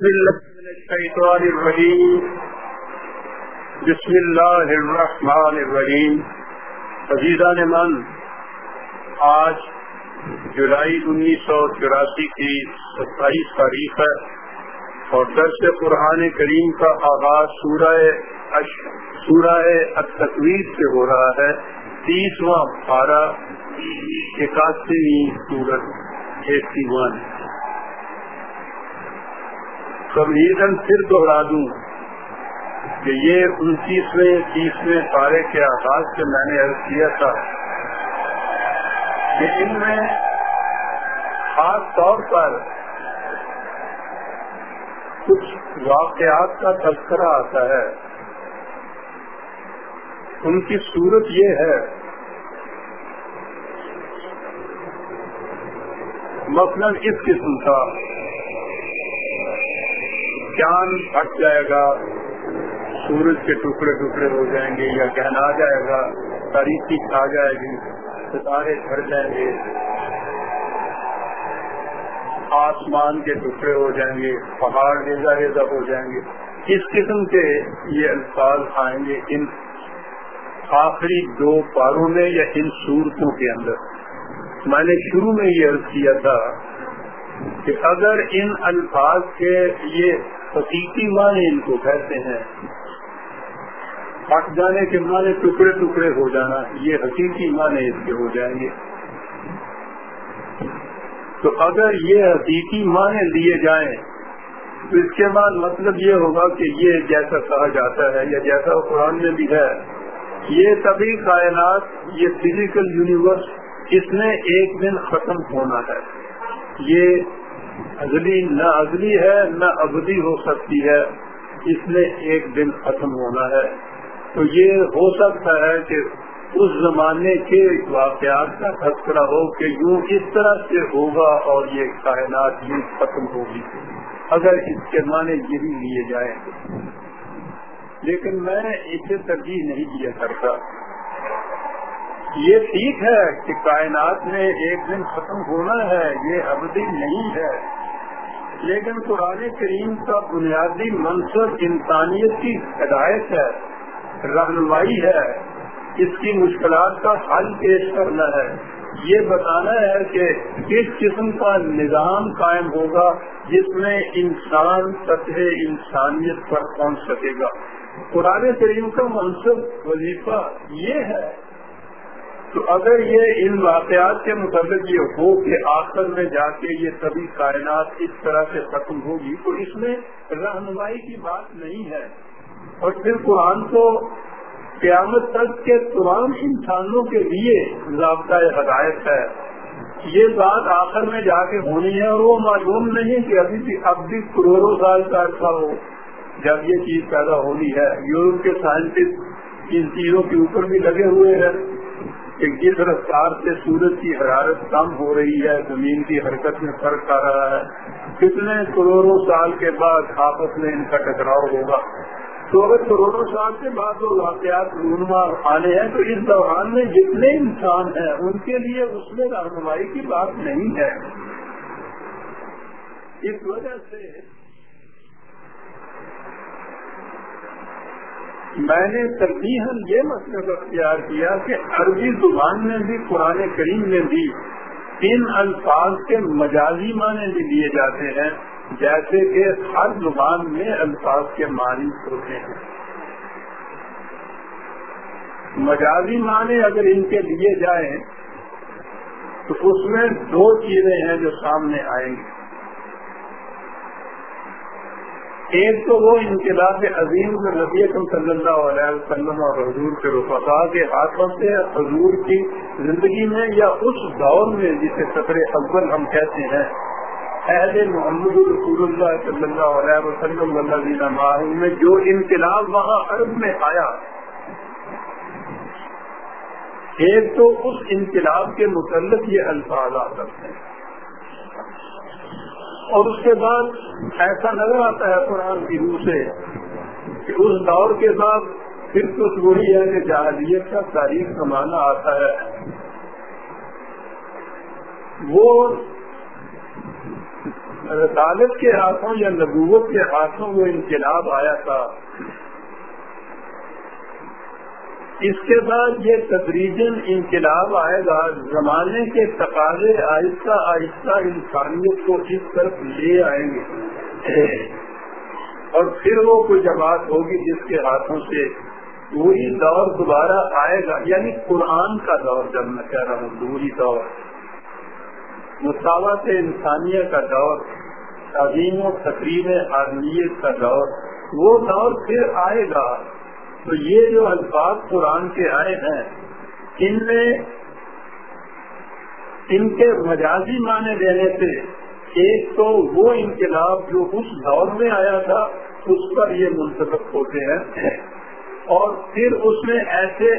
الشيطان الرجيم. بسم الله الرحمن الرحیم عزیزان من، آج جولائی انیس سو چوراسی کی ستائیس تاریخ ہے اور درس قرآن کریم کا آغاز سورہ سورہ سے ہو رہا ہے، تیسواں پارہ اکاسویں سورت ایٹی ون تمہیدن پھر دوہرا دوں کہ یہ انتیسویں، تیسویں پارے کے آغاز سے میں نے عرض کیا تھا، کہ ان میں خاص طور پر کچھ واقعات کا تذکرہ آتا ہے۔ ان کی صورت یہ ہے، مثلاً اس قسم کا۔ چاند ہٹ جائے گا، سورج کے ٹکڑے ٹکڑے ہو جائیں گے یا گہنا جائے گا، تاریخی کھا جائے گی، ستارے جھڑ جائیں گے، آسمان کے ٹکڑے ہو جائیں گے، پہاڑ ریزا ریزا ہو جائیں گے۔ اس قسم کے یہ الفاظ آئیں گے ان آخری دو پاروں میں یا ان صورتوں کے اندر۔ میں نے شروع میں یہ عرض کیا تھا کہ اگر ان الفاظ کے یہ حقیقی معنی ان کو کہتے ہیں۔ پٹ جانے کے معنی ٹکڑے ٹکڑے ہو جانا، یہ حقیقی معنی اس کے ہو جائیں گے۔ تو اگر یہ حقیقی معنی لیے جائیں، تو اس کے بعد مطلب یہ ہوگا کہ یہ جیسا کہا جاتا ہے یا جیسا قرآن میں بھی ہے، یہ سبھی کائنات، یہ فزیکل یونیورس اس میں ایک دن ختم ہونا ہے۔ یہ ازلی، نہ ازلی ہے، نہ ابدی ہو سکتی ہے۔ اس میں ایک دن ختم ہونا ہے۔ تو یہ ہو سکتا ہے کہ اس زمانے کے واقعات کا تذکرہ ہو کہ یوں اس طرح سے ہوگا اور یہ کائنات یوں ختم ہوگی۔ اگر اس کے معنی یہی لیے جائیں۔ لیکن میں اسے ترجیح نہیں دیا کرتا۔ یہ ٹھیک ہے کہ کائنات میں ایک دن ختم ہونا ہے، یہ ابدی نہیں ہے۔ لیکن قرآن کریم کا بنیادی منصب انسانیت کی ہدایت ہے، رہنمائی ہے، اس کی مشکلات کا حل پیش کرنا ہے۔ یہ بتانا ہے کہ کس قسم کا نظام قائم ہوگا جس میں انسان سطح انسانیت پر پہنچ سکے گا۔ قرآن کریم کا منصب وظیفہ یہ ہے تو اگر یہ ان واقعات کے مطابق یہ ہو کہ آخر میں جا کے یہ سبھی کائنات اس طرح سے ختم ہوگی، تو اس میں رہنمائی کی بات نہیں ہے۔ اور پھر قرآن کو قیامت تک کے تمام انسانوں کے لیے ضابطۂ ہدایت ہے۔ یہ بات آخر میں جا کے ہونی ہے اور وہ معلوم نہیں کہ ابھی بھی اب بھی کروڑوں سال کا عرصہ ہو جب یہ چیز پیدا ہونی ہے۔ یورپ کے سائنٹسٹ ان چیزوں کے اوپر بھی لگے ہوئے ہیں۔ کہ جس رفتار سے سورج کی حرارت کم ہو رہی ہے، زمین کی حرکت میں فرق آ رہا ہے، کتنے کروڑوں سال کے بعد آپس میں ان کا ٹکراؤ ہوگا؟ تو اگر کروڑوں سال کے بعد وہ واقعات رونما آنے ہیں، تو اس دوران میں جتنے انسان ہیں، ان کے لیے اس میں رہنمائی کی بات نہیں ہے۔ اس وجہ سے میں نے ترجیح یہ مطلب اختیار کیا کہ عربی زبان میں بھی قرآن کریم میں بھی ان الفاظ کے مجازی معنی بھی لیے جاتے ہیں، جیسے کہ ہر زبان میں الفاظ کے معنی ہوتے ہیں۔ مجازی معنی اگر ان کے لیے جائیں تو اس میں دو چیزیں ہیں جو سامنے آئیں گی۔ ایک تو وہ انقلاب عظیم میں نبی اکم صلی اللہ علیہ وسلم اور حضور کے رفقا کے ہاتھوں سے حضور کی زندگی میں یا اس دور میں جسے سفر اول ہم کہتے ہیں۔ اہل محمد رسول اللہ صلی اللہ علیہ وسلم میں جو انقلاب وہاں عرب میں آیا۔ ایک تو اس انقلاب کے متعلق یہ الفاظ آ سکتے ہیں۔ اور اس کے بعد ایسا نظر آتا ہے قرآن کی روح سے کہ اس دور کے بعد پھر کچھ وہی ہے کہ جہازیت کا تاریخ کمانا آتا ہے۔ وہ رسالت کے ہاتھوں یا نبوت کے ہاتھوں وہ انقلاب آیا تھا۔ اس کے بعد یہ تدریجن انقلاب آئے گا۔ زمانے کے تقاضے آہستہ آہستہ انسانیت کو اس طرف لے آئیں گے۔ اور پھر وہ کوئی جماعت ہوگی جس کے ہاتھوں سے وہی دور دوبارہ آئے گا۔ یعنی قرآن کا دور جب میں کہہ رہا ہوں وہی دور۔ مساوات انسانیت کا دور، تعظیم و تقریب آدمیت کا دور، وہ دور پھر آئے گا۔ تو یہ جو الفاظ قرآن کے آئے ہیں، ان میں ان کے مجازی معنی دینے سے ایک تو وہ انقلاب جو اس دور میں آیا تھا، اس پر یہ منتخب ہوتے ہیں۔ اور پھر اس میں ایسے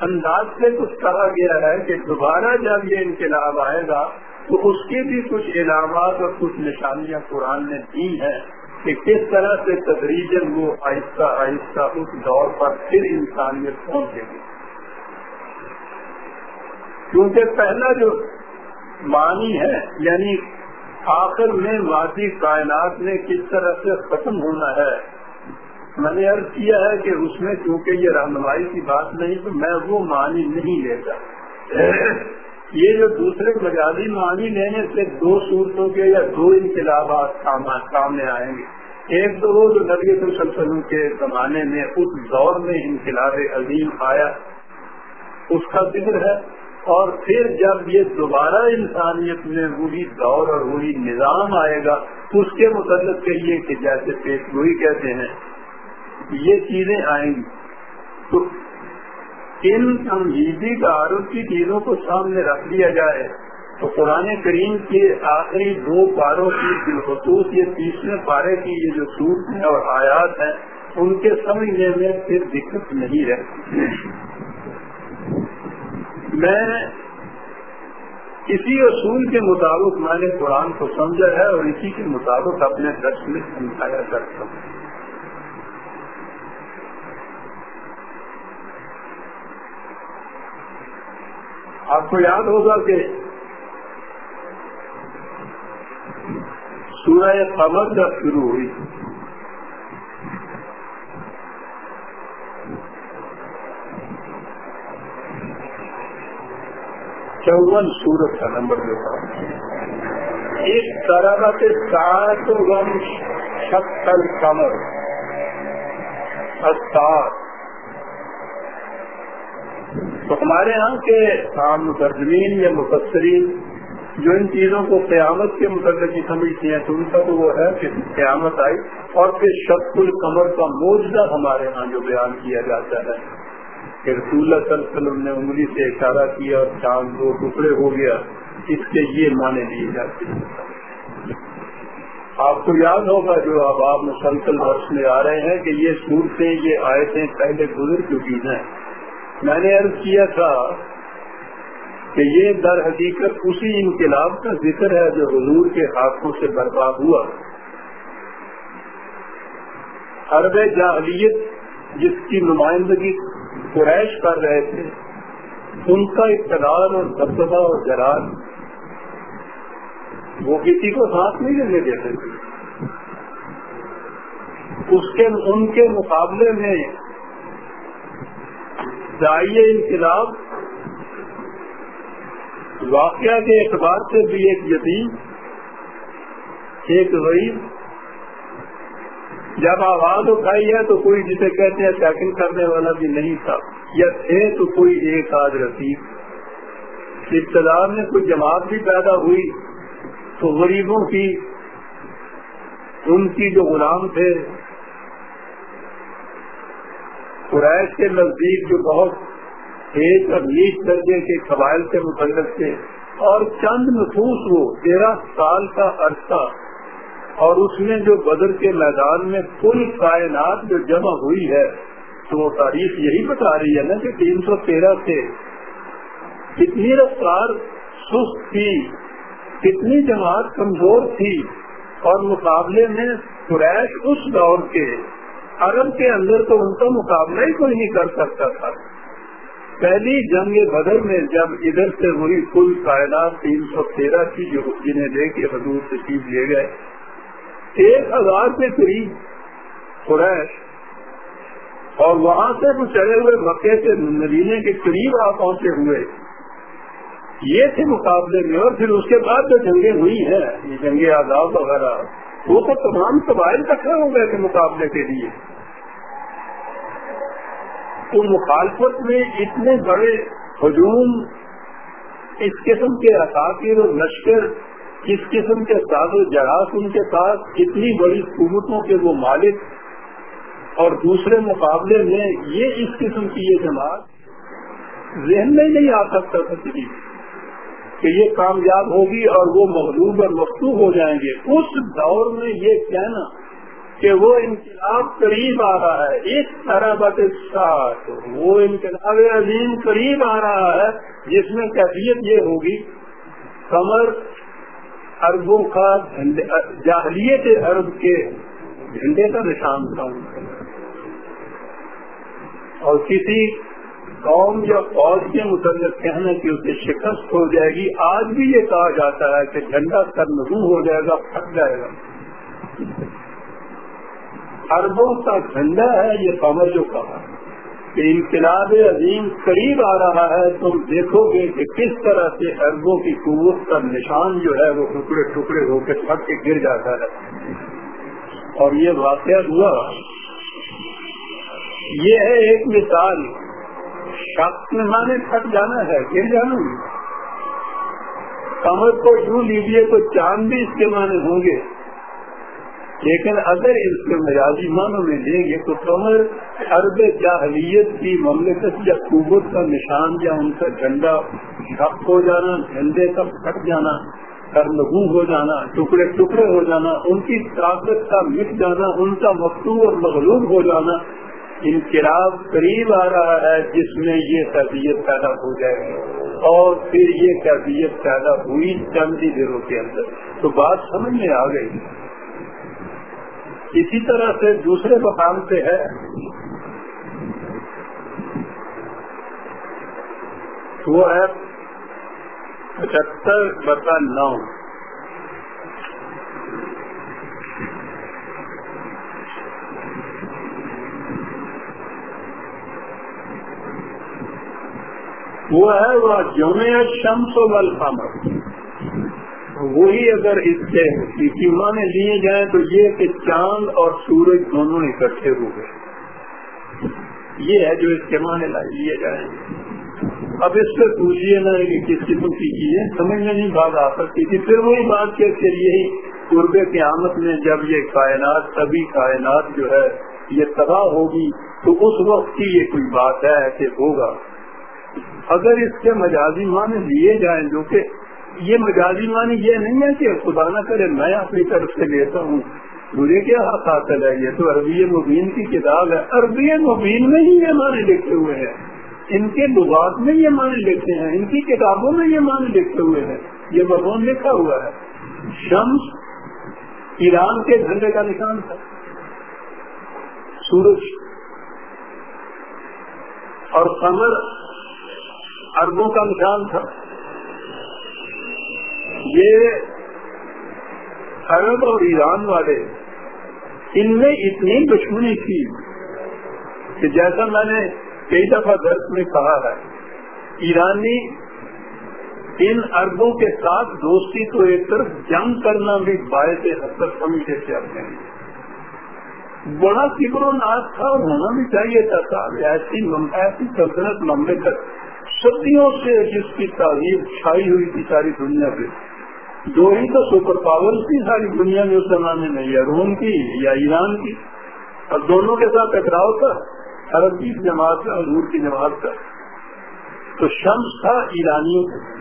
انداز سے کچھ کہا گیا ہے کہ دوبارہ جب یہ انقلاب آئے گا، تو اس کی بھی کچھ علامات اور کچھ نشانیاں قرآن نے دی ہیں۔ کہ کس طرح سے تدریجن وہ آہستہ آہستہ اس دور پر پھر انسانیت پہنچے گی۔ کیونکہ پہلا جو معنی ہے یعنی آخر میں مادی کائنات میں کس طرح سے ختم ہونا ہے، میں نے عرض کیا ہے کہ اس میں چونکہ یہ رہنمائی کی بات نہیں، تو میں وہ معنی نہیں لیتا۔ یہ جو دوسرے مجازی معنی لینے سے دو صورتوں کے یا دو انقلابات سامنے آئیں گے۔ ایک تو وہ جو نبی وسلم کے زمانے میں اس دور میں انقلاب عظیم آیا، اس کا ذکر ہے۔ اور پھر جب یہ دوبارہ انسانیت میں وہی دور اور وہی نظام آئے گا، اس کے متعلق کہیے کہ جیسے پیش گوئی کہتے ہیں، یہ چیزیں آئیں گی۔ تو ان سنجیدگی کا کی چیزوں کو سامنے رکھ دیا جائے تو قرآن کریم کے آخری دو پاروں کی بالخصوص یہ تیسرے پارے کی یہ جو سوٹ ہیں اور آیات ہیں، ان کے سمجھنے میں پھر دقت نہیں رہتی۔ میں اسی اصول کے مطابق میں نے قرآن کو سمجھا ہے اور اسی کے مطابق اپنے درس میں سمجھایا کرتا ہوں۔ آپ کو یاد ہوگا کہ سورہ قمر جب شروع ہوئی، چون سورت کا نمبر جو تھا اس طرح سے سات غم ستر کمر استاد تو ہمارے یہاں کے عام مترجمین یا مفسرین جو ان چیزوں کو قیامت کے متعلق سمجھتی ہیں، تو ان کا تو وہ ہے کہ قیامت آئی اور پھر شخص القمر کا موجودہ ہمارے ہاں جو بیان کیا جاتا ہے کہ رسول اللہ صلی اللہ علیہ وسلم نے انگلی سے اشارہ کیا اور چاند دو ٹکڑے ہو گیا، اس کے یہ معنی دیے جاتے ہیں۔ آپ کو یاد ہوگا جو اب آپ مسلسل ورش میں آ رہے ہیں کہ یہ صورتیں یہ آیتیں پہلے گزر چکی ہیں۔ میں نے عرض کیا تھا کہ یہ در حقیقت اسی انقلاب کا ذکر ہے جو حضور کے ہاتھوں سے برباد ہوا۔ حرب جاہلیت جس کی نمائندگی قریش کر رہے تھے، ان کا اقتدار اور دبدبا اور جرار وہ کسی کو ساتھ نہیں لینے دیتے تھے۔ اس کے، ان کے مقابلے میں دائیں انقلاب واقعہ کے اعتبار سے بھی ایک یتیم، ایک غریب۔ جب آواز اٹھائی ہے تو کوئی جسے کہتے ہیں سیکنڈ کرنے والا بھی نہیں تھا۔ یا تھے تو کوئی ایک آدھ رسیب ابتدار میں کوئی جماعت بھی پیدا ہوئی تو غریبوں کی، ان کی جو غلام تھے قریش کے نزدیک جو بہت ایک اور نیچ درجے کے قبائل سے متعلق تھے اور چند نفوس وہ، تیرہ سال کا عرصہ، اور اس میں جو بدر کے میدان میں کل کائنات جو جمع ہوئی ہے، تو وہ تاریخ یہی بتا رہی ہے نا کہ تین سو تیرہ سے کتنی رفتار سست تھی، کتنی جماعت کمزور تھی، اور مقابلے میں قریش اس دور کے عرب کے اندر تو ان کا مقابلہ ہی کوئی نہیں کر سکتا تھا۔ پہلی جنگ بدر میں جب ادھر سے ہوئی کل کائنات تین سو تیرہ کی جو جنہیں لے کے حضور سے چیز لے گئے، ایک ہزار کے قریب قریش اور وہاں سے وہ چلے ہوئے مکے سے مدینے کے قریب آ پہنچے ہوئے۔ یہ تھے مقابلے میں اور پھر اس کے بعد جو جنگیں ہوئی ہیں، یہ جنگ آزاد وغیرہ، وہ تو تمام قبائل کٹھے ہو گئے تھے مقابلے کے لیے۔ تو مخالفت میں اتنے بڑے ہجوم اس قسم کے اثاثر اور لشکر، اس قسم کے ساز و جراث ان کے ساتھ، اتنی بڑی حکومتوں کے وہ مالک اور دوسرے مقابلے میں یہ اس قسم کی یہ جماعت ذہن میں نہیں آ سکتا تھا کہ یہ کامیاب ہوگی اور وہ مغلوب اور مختوب ہو جائیں گے۔ اس دور میں یہ کہنا کہ وہ انقلاب قریب آ رہا ہے۔ اس طرح بت وہ انقلاب عظیم قریب آ رہا ہے، جس میں کیفیت یہ ہوگی کمر اربوں کا جاہلیت ارب کے جھنڈے کا نشان تھا۔ اور کسی قوم یا فوج کے متعلق کہنا کہ اسے شکست ہو جائے گی۔ آج بھی یہ کہا جاتا ہے کہ جھنڈا سر ہو جائے گا، پھٹ جائے گا۔ اربوں کا جھنڈا ہے یہ قمر جو کہا کہ انقلاب عظیم قریب آ رہا ہے، تم دیکھو گے کہ کس طرح سے اربوں کی قوت کا نشان جو ہے وہ ٹکڑے ٹکڑے ہو کے پھٹ کے گر جاتا ہے۔ اور یہ واقعہ ہوا۔ یہ ہے ایک مثال۔ شخص مانے جانا ہے، گر جانا کمر کو یوں لیجیے تو چاند بھی اس کے معنی ہوں گے۔ لیکن اگر اس کے مجازی معنوں میں لیں گے تو کمر عرب جاہلیت کی مملکت یا قوت کا نشان یا ان کا جھنڈا شک ہو جانا، جھنڈے کا پھٹ جانا، کرنگو ہو جانا، ٹکڑے ٹکڑے ہو جانا، ان کی طاقت کا مٹ جانا، ان کا مقصوب اور مغلوب ہو جانا، انقلاب قریب آ رہا ہے جس میں یہ تربیت پیدا ہو جائے گی۔ اور پھر یہ تربیت پیدا ہوئی چند ہی دنوں کے اندر۔ تو بات سمجھ میں آ گئی۔ اسی طرح سے دوسرے مقام پہ ہے۔ وہ ہے پچہتر بتا نو۔ وہ ہے وہ جمع شمس و بل وہی اگر اس کے معنی لیے جائیں تو یہ کہ چاند اور سورج دونوں اکٹھے ہو گئے۔ یہ ہے جو اس کے معنی لیے جائیں۔ اب اس سے پوچھیے نا کہ کس قسم کی چیزیں سمجھ میں نہیں بات آ سکتی تھی۔ پھر وہی بات کے پھر یہی قرب قیامت میں جب یہ کائنات، سبھی کائنات جو ہے، یہ تباہ ہوگی تو اس وقت کی یہ کوئی بات ہے ایسے ہوگا۔ اگر اس کے مجازی معنی لیے جائیں جو کہ یہ مجازی معنی یہ نہیں ہے کہ خدا نہ کرے، میں اپنی طرف سے لیتا ہوں۔ مجھے کیا حاصل ہے؟ یہ تو عربی مبین کی کتاب ہے۔ عربی مبین میں ہی یہ معنی لکھے ہوئے ہیں۔ ان کے لغات میں یہ معنی لکھتے ہیں۔ ان کی کتابوں میں یہ معنی لکھے ہوئے ہیں۔ یہ بغون لکھا ہوا ہے۔ شمس، ایران کے جھنڈے کا نشان تھا۔ سورج اور قمر اربوں کا نشان تھا۔ یہ عرب اور ایران والے ان میں اتنی دشمنی تھی کہ جیسا میں نے کئی دفعہ درد میں کہا ہے، ایرانی ان اربوں کے ساتھ دوستی تو ایک طرف جنگ کرنا بھی باعث حسر سمجھے سے اپنے بڑا فکر و ناز تھا اور ہونا بھی چاہیے تھا ایسی ایسی سلطنت مملکت صدیوں سے جس کی تعریف چھائی ہوئی تھی ساری دنیا پہ۔ دو ہی تو سپر پاور تھی، ساری دنیا میں اس زمانے میں، یا روم کی، یا ایران کی۔ اور دونوں کے ساتھ ٹکراؤ تھا، عرب کی جماعت کا حضور کی جماعت کا تو شمس تھا، ایرانیوں کا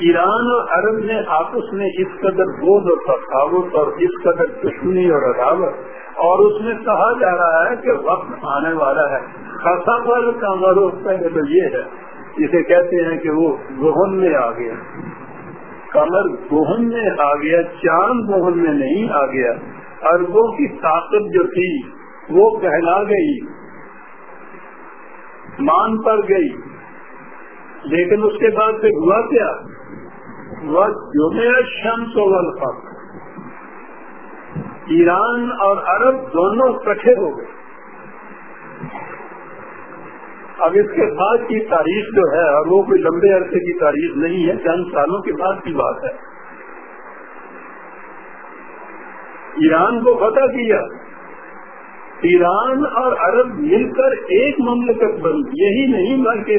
ایران اور عرب نے آپس میں اس قدر بوجھ اور تفاوت اور اس قدر دشمنی اور عداوت، اور اس میں کہا جا رہا ہے کہ وقت آنے والا ہے۔ خاصا پر کا مروف پہلے تو یہ ہے جسے کہتے ہیں کہ وہ گہن میں آ گیا۔ کمر گہن میں آ گیا، چاند گہن میں نہیں آ گیا۔ اربوں کی طاقت جو تھی، وہ کہلا گئی۔ مان پر گئی۔ لیکن اس کے بعد پھر ہوا کیا؟ ہوا شمس و ایران اور عرب دونوں کٹھے ہو گئے۔ اب اس کے بعد کی تاریخ جو ہے، اور وہ کوئی لمبے عرصے کی تاریخ نہیں ہے، چند سالوں کے بعد کی بات ہے۔ ایران کو پتہ کیا۔ ایران اور عرب مل کر ایک مملکت بن، یہی نہیں بلکہ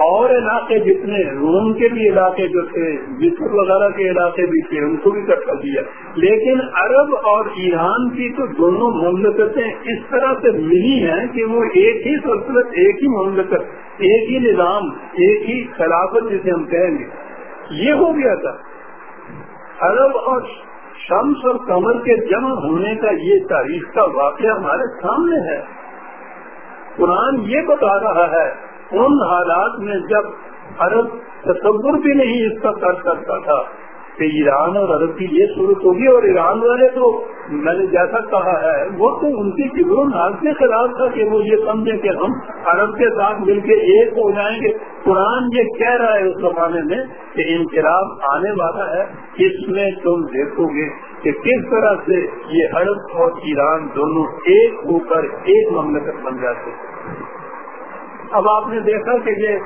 اور علاقے جتنے روم کے بھی علاقے جو تھے، مصر وغیرہ کے علاقے بھی تھے، ان کو بھی کٹا دیا لیکن عرب اور ایران کی تو دونوں مملکتیں اس طرح سے ملی ہیں کہ وہ ایک ہی سلطنت، ایک ہی مملکت، ایک ہی نظام، ایک ہی خلافت جسے ہم کہیں گے۔ یہ ہو گیا تھا۔ عرب اور شمس اور کمر کے جمع ہونے کا یہ تاریخ کا واقعہ ہمارے سامنے ہے۔ قرآن یہ بتا رہا ہے ان حالات میں جب عرب تصور بھی نہیں اس کا کر سکتا تھا کہ ایران اور عرب کی یہ صورت ہوگی اور ایران والے تو میں نے جیسا کہا ہے، وہ تو ان کی کبر ناز کے خلاف تھا کہ وہ یہ سمجھے کہ ہم عرب کے ساتھ مل کے ایک ہو جائیں گے۔ قرآن یہ کہہ رہا ہے اس زمانے میں کہ انقلاب آنے والا ہے، اس میں تم دیکھو گے کہ کس طرح سے یہ عرب اور ایران دونوں ایک ہو کر ایک مملکت بن جاتے اب آپ نے دیکھا کہ یہ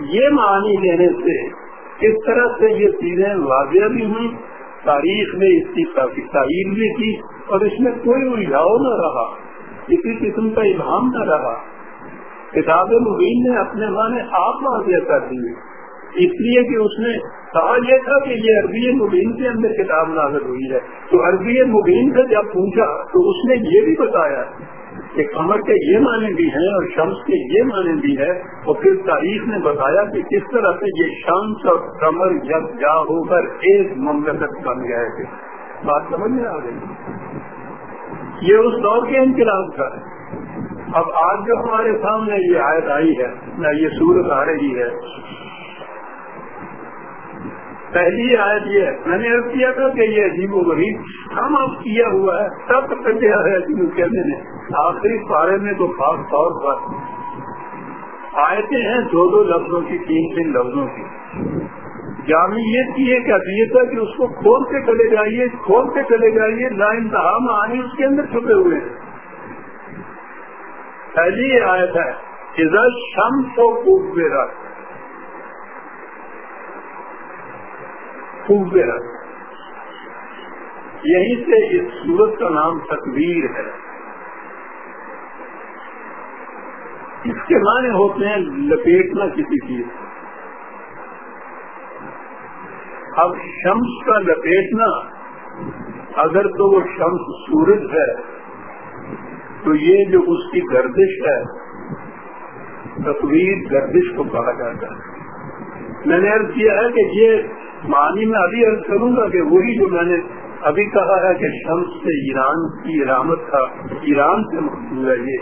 یہ معنی لینے سے کس طرح سے یہ چیزیں واضح بھی ہوئی تاریخ میں اس کی تعین بھی کی اور اس میں کوئی الجھاؤ نہ رہا، کسی قسم کا ابہام نہ رہا۔ کتاب مبین نے اپنے معنی آپ واضح کر دی اس لیے کہ اس نے کہا یہ تھا کہ یہ عربی مبین کے اندر کتاب نازل ہوئی ہے۔ تو عربی مبین سے جب پوچھا تو اس نے یہ بھی بتایا کہ کمر کے یہ معنی بھی ہیں اور شمس کے یہ معنی بھی ہے اور پھر تاریخ نے بتایا کہ کس طرح سے یہ شمس اور کمر جب جا ہو کر ایک مملکت بن گئے تھے۔ بات سمجھ میں آ گئی؟ یہ اس دور کے انقلاب کا ہے اب آج جو ہمارے سامنے یہ آیت آئی ہے، نہ یہ صورت آ رہی ہے پہلی آیت یہ ہے، میں نے عرض کیا تھا کہ یہ عجیب و غریب ہم اب کیا ہوا ہے، سب کٹیا ہے کہنے نے آخری پارے میں تو خاص طور پر آیتیں ہیں دو دو لفظوں کی، تین تین لفظوں کی۔ جامعیت کی ایک ابیت ہے کہ اس کو کھول کے چلے جائیے، کھول کے چلے جائیے، لا انتہا آنی اس کے اندر چھپے ہوئے ہیں۔ پہلی یہ آیت ہے شم کو خوب رکھ خوب یہی سے اس سورت کا نام تکبیر ہے۔ اس کے معنی ہوتے ہیں لپیٹنا کسی چیز اب شمس کا لپیٹنا، اگر تو وہ شمس سورج ہے، تو یہ جو اس کی گردش ہے تصویر گردش کو کہا جاتا ہے۔ میں نے ارد کیا ہے کہ یہ معنی میں ابھی عرض کروں گا کہ وہی جو میں نے ابھی کہا ہے کہ شمس سے ایران کی علامت تھا ایران سے مقصود ہے یہ۔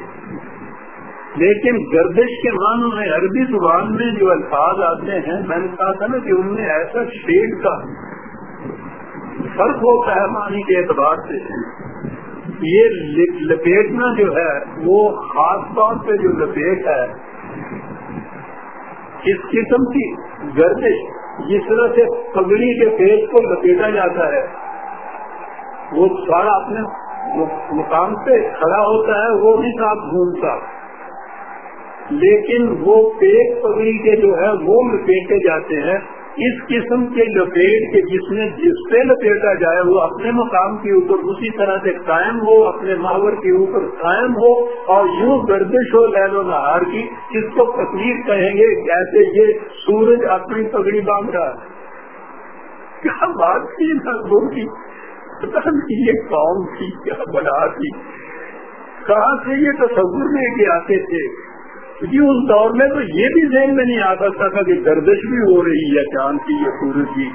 لیکن گردش کے معنی میں عربی زبان میں جو الفاظ آتے ہیں، میں نے کہا تھا نا کہ ان میں ایسا شیڈ کا فرق ہوتا ہے معنی کے اعتبار سے۔ یہ لپیٹنا جو ہے، وہ خاص طور پہ جو لپیٹ ہے، اس قسم کی گردش جس طرح سے پگڑی کے پیٹ کو لپیٹا جاتا ہے، وہ سارا اپنے مقام پہ کھڑا ہوتا ہے، وہ بھی ساتھ گھومتا۔ لیکن وہ پیٹ پگڑی کے جو ہے، وہ لپیٹے جاتے ہیں۔ اس قسم کے لپیٹ کے جس میں جس سے لپیٹا جائے وہ اپنے مقام کے اوپر، اسی طرح سے قائم ہو، اپنے محور کے اوپر قائم ہو اور یوں گردش ہو لہل و نہار کی، اس کو تکلیف کہیں گے جیسے یہ سورج اپنی پگڑی باندھ رہا ہے۔ کیا بات تھی نہ کی پتا نہیں یہ قوم تھی، کیا بنا تھی۔ کہاں سے یہ تصور لے کے آتے تھے؟ کیونکہ اس دور میں تو یہ بھی ذہن میں نہیں آ سکتا تھا کہ گردش بھی ہو رہی ہے، چاند کی یا سورج کی۔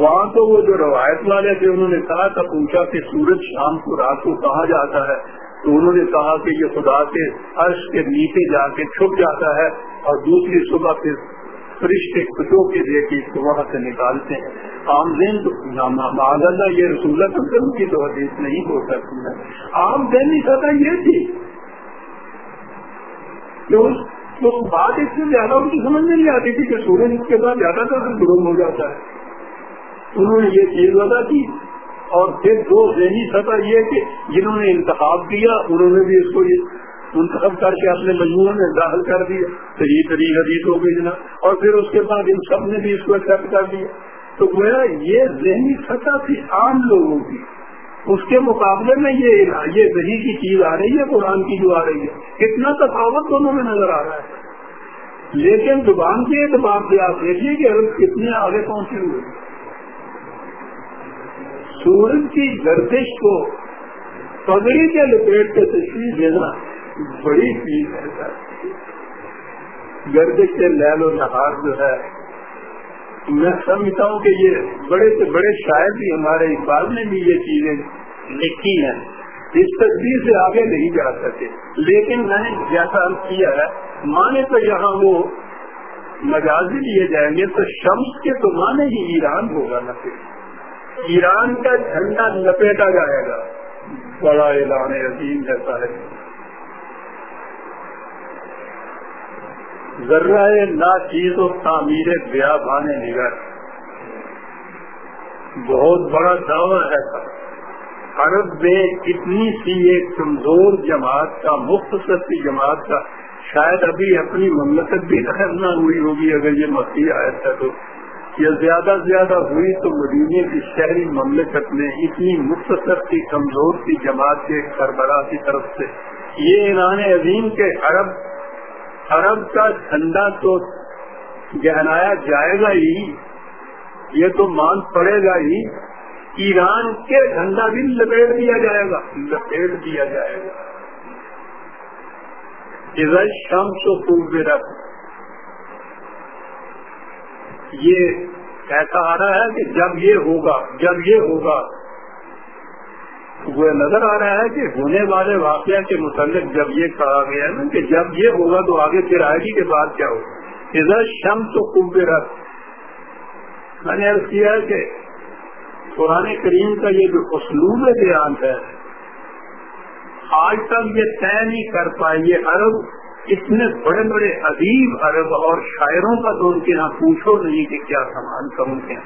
وہاں تو وہ جو روایت والے تھے، انہوں نے کہا تھا، پوچھا کہ سورج شام کو رات کو کہا جاتا ہے؟ تو انہوں نے کہا کہ یہ خدا کے عرش کے نیچے جا کے چھپ جاتا ہے اور دوسری صبح پھر فرشتے کچو کے دے کے اس کو وہاں سے نکالتے ہیں۔ عام دن اللہ یہ رسول اللہ کی تو حدیث نہیں ہو سکتی ہے۔ عام دن کی سطح یہ تھی تو بات اس سے زیادہ ان کی سمجھ میں نہیں آتی تھی کہ سورج اس کے بعد زیادہ تر گرم ہو جاتا ہے۔ انہوں نے یہ چیز ادا کی اور پھر دو ذہنی سطح یہ کہ جنہوں نے انتخاب کیا، انہوں نے بھی اس کو منتخب کر کے اپنے مجموعے میں داخل کر دیا۔ صحیح طریق حدیث ہو گئی جناب۔ اور پھر اس کے بعد ان سب نے بھی اس کو ایکسپٹ کر دیا۔ تو گویا یہ ذہنی سطح تھی عام لوگوں کی۔ اس کے مقابلے میں یہ یہ ذہنی کی چیز آ رہی ہے، قرآن کی جو آ رہی ہے۔ کتنا تفاوت دونوں میں نظر آ رہا ہے۔ لیکن زبان کے اعتبار سے آپ دیکھیے کہ عرب کتنے آگے پہنچے ہوئے۔ سورج کی گردش کو پگڑی کے لپیٹ کے تشریح دینا بڑی چیز ہے۔ گردش کے لہل و نہار جو ہے میں سمجھتا ہوں کہ یہ بڑے سے بڑے شاعر بھی ہمارے اقبال نے بھی یہ چیزیں لکھی ہیں۔ اس تصویر سے آگے نہیں جا سکتے۔ لیکن میں نے جیسا کیا ہے مانے تو یہاں وہ مجازی لیے جائیں گے تو شمس کے تو مانے ہی ایران ہوگا نہ پھر۔ ایران کا جھنڈا لپیٹا جائے گا۔ بڑا اعلان عظیم جیسا ہے۔ ذرہ نا چیز و تعمیر بیا بانے نگر بہت بڑا دعوی ہے۔ عرب میں اتنی سی ایک کمزور جماعت کا، مختصر سی جماعت کا، شاید ابھی اپنی مملکت بھی نہ ہوئی ہوگی اگر یہ مسیح آیا تھا تو یہ زیادہ زیادہ ہوئی تو مدینے کی شہری مملکت میں اتنی مختصر سی، کمزور سی جماعت کے سربراہ کی طرف سے۔ یہ ایران عظیم کے عرب عرب کا جھنڈا تو گہنایا جائے گا ہی، یہ تو مان پڑے گا ہی۔ ایران کے جھنڈا بھی لپیٹ دیا جائے گا۔ لپیٹ دیا جائے گا۔ شمس و خوب رکھ یہ ایسا آ رہا ہے کہ جب یہ ہوگا، جب یہ ہوگا وہ نظر آ رہا ہے کہ ہونے والے واقعہ کے متعلق جب یہ کہا گیا نا کہ جب یہ ہوگا تو آگے پھر آئے گی کے بعد کیا ہوگا؟ ادھر شم تو کب رکھ میں نے عرض کیا کہ قرآن کریم کا یہ جو اسلوب بیان ہے، آج تک یہ طے نہیں کر پائے یہ عرب، اتنے بڑے بڑے ادیب عرب اور شاعروں کا تو ان کے یہاں پوچھو نہیں کہ کیا سامان کم کے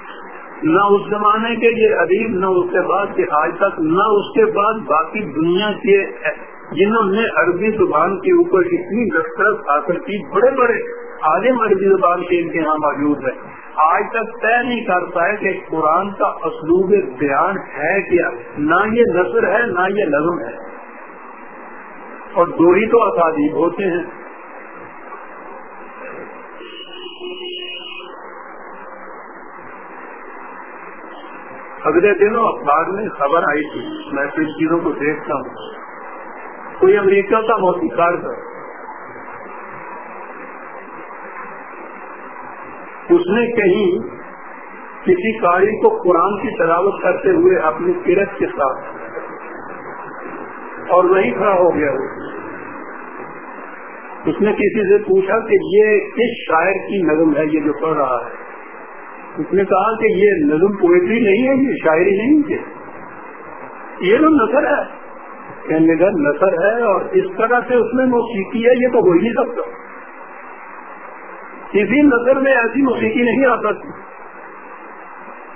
نہ اس زمانے کے یہ ادیب نہ اس کے بعد کے آج تک، نہ اس کے بعد باقی دنیا کے جنہوں نے عربی زبان کے اوپر اتنی دستخط حاصل کی، بڑے بڑے عالم عربی زبان کے ان کے یہاں موجود ہے آج تک طے نہیں کر پائے کہ قرآن کا اسلوب بیان ہے کیا۔ نہ یہ نثر ہے، نہ یہ نظم ہے۔ اور دو ہی تو اسادیب ہوتے ہیں۔ اگلے دنوں اخبار میں خبر آئی تھی۔ میں تو ان چیزوں کو دیکھتا ہوں۔ کوئی امریکہ کا موسیقار تھا۔ اس نے کہیں کسی کاری کو قرآن کی تلاوت کرتے ہوئے اپنی کرت کے ساتھ اور وہیں کھڑا ہو گیا۔ اس نے کسی سے پوچھا کہ یہ کس شاعر کی نظم ہے، یہ جو پڑھ رہا ہے؟ اس نے کہا کہ یہ نظم پوئٹری نہیں ہے، یہ شاعری نہیں ہے۔ یہ تو نثر ہے۔ یعنی کہنے کا نثر ہے اور اس طرح سے اس میں موسیقی ہے، یہ تو ہو ہی نہیں سکتا۔ کسی نظر میں ایسی موسیقی نہیں آ سکتی۔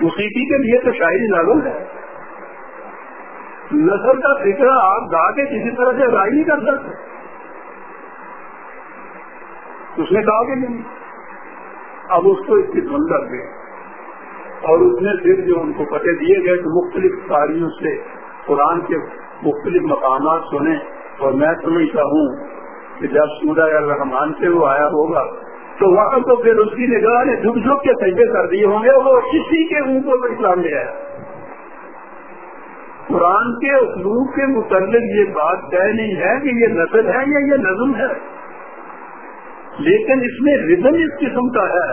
موسیقی کے لیے تو شاعری لازم ہے۔ نثر کا فکر آپ گا کے کسی طرح سے رائے نہیں کر سکتے۔ اس نے کہا کہ نہیں۔ اب اس کو اس کی سن کر دیں اور اس میں پھر جو ان کو پتے دیے گئے تو مختلف تاریخوں سے قرآن کے مختلف مقامات سنے اور میں سمجھتا ہوں کہ جب سورہ الرحمان سے وہ آیا ہوگا، تو وہاں تو پھر اس کی نگاہ نے جھک جھک کے سجدے کر دیے ہوں گے، وہ کسی کے اوپر اسلام لے آیا۔ قرآن کے اسلوب کے متعلق یہ بات طے نہیں ہے کہ یہ نسل ہے یا یہ نظم ہے، لیکن اس میں ردم اس قسم کا ہے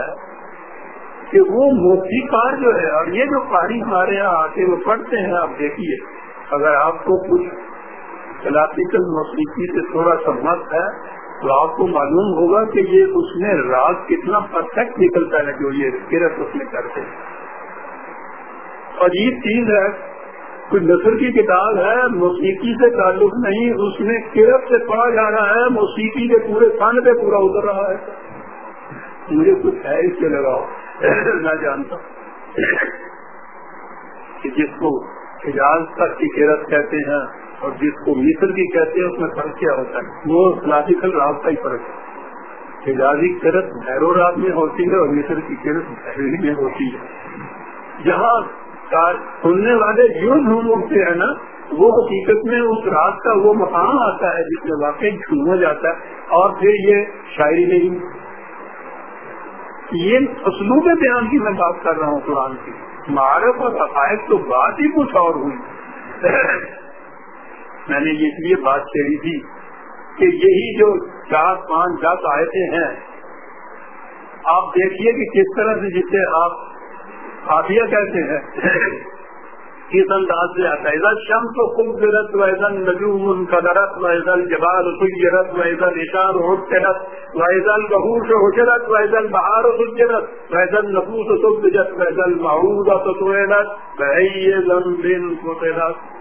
کہ وہ موسیقار جو ہے، اور یہ جو قاری ہمارے یہاں آتے وہ پڑھتے ہیں، آپ دیکھیے۔ اگر آپ کو کچھ کلاسیکل موسیقی سے تھوڑا سا مت ہے، تو آپ کو معلوم ہوگا کہ یہ اس میں راگ کتنا پرفیکٹ نکلتا ہے جو یہ کرت اس میں کرتے ہیں۔ عجیب چیز ہے، کوئی نثر کی کتاب ہے، موسیقی سے تعلق نہیں، اس میں کرپ سے پڑھا جا رہا ہے، موسیقی کے پورے فن پہ پورا اتر رہا ہے۔ مجھے کچھ ہے اس سے لگاؤ میں جانتا کہ جس کو حجاز تک کی کرت کہتے ہیں اور جس کو مصر کی کہتے ہیں، اس میں فرق کیا ہوتا ہے؟ وہ کلاسیکل رات کا ہی فرق ہے۔ حجازی کرت بھیرو رات میں ہوتی ہے اور مصر کی کرت بحری میں ہوتی ہے۔ جہاں سننے والے جو جھوم اٹھتے ہیں نا، وہ حقیقت میں اس رات کا وہ مقام آتا ہے جس میں واقعی جھوما جاتا ہے۔ اور پھر یہ شاعری نہیں یہ اسلوب بیان کی میں بات کر رہا ہوں قرآن کی۔ معرف اور عقائد تو بات ہی کچھ اور ہوئی۔ میں نے اس لیے بات کہی تھی کہ یہی جو چار پانچ دس آئے ہیں، آپ دیکھیے کہ کس طرح سے جسے آپ خافیہ کہتے ہیں۔ کس انداز سے آتا ہے۔ شم تو خوب گرت ویزن نجوم قدرت ویزن جبال سجرت ویزن اشار حجرت ویزن بہور سے حجرت ویزن بہار سجرت ویزن نفوس سبجت ویزن معود سطویلت ویزن بن قتلت۔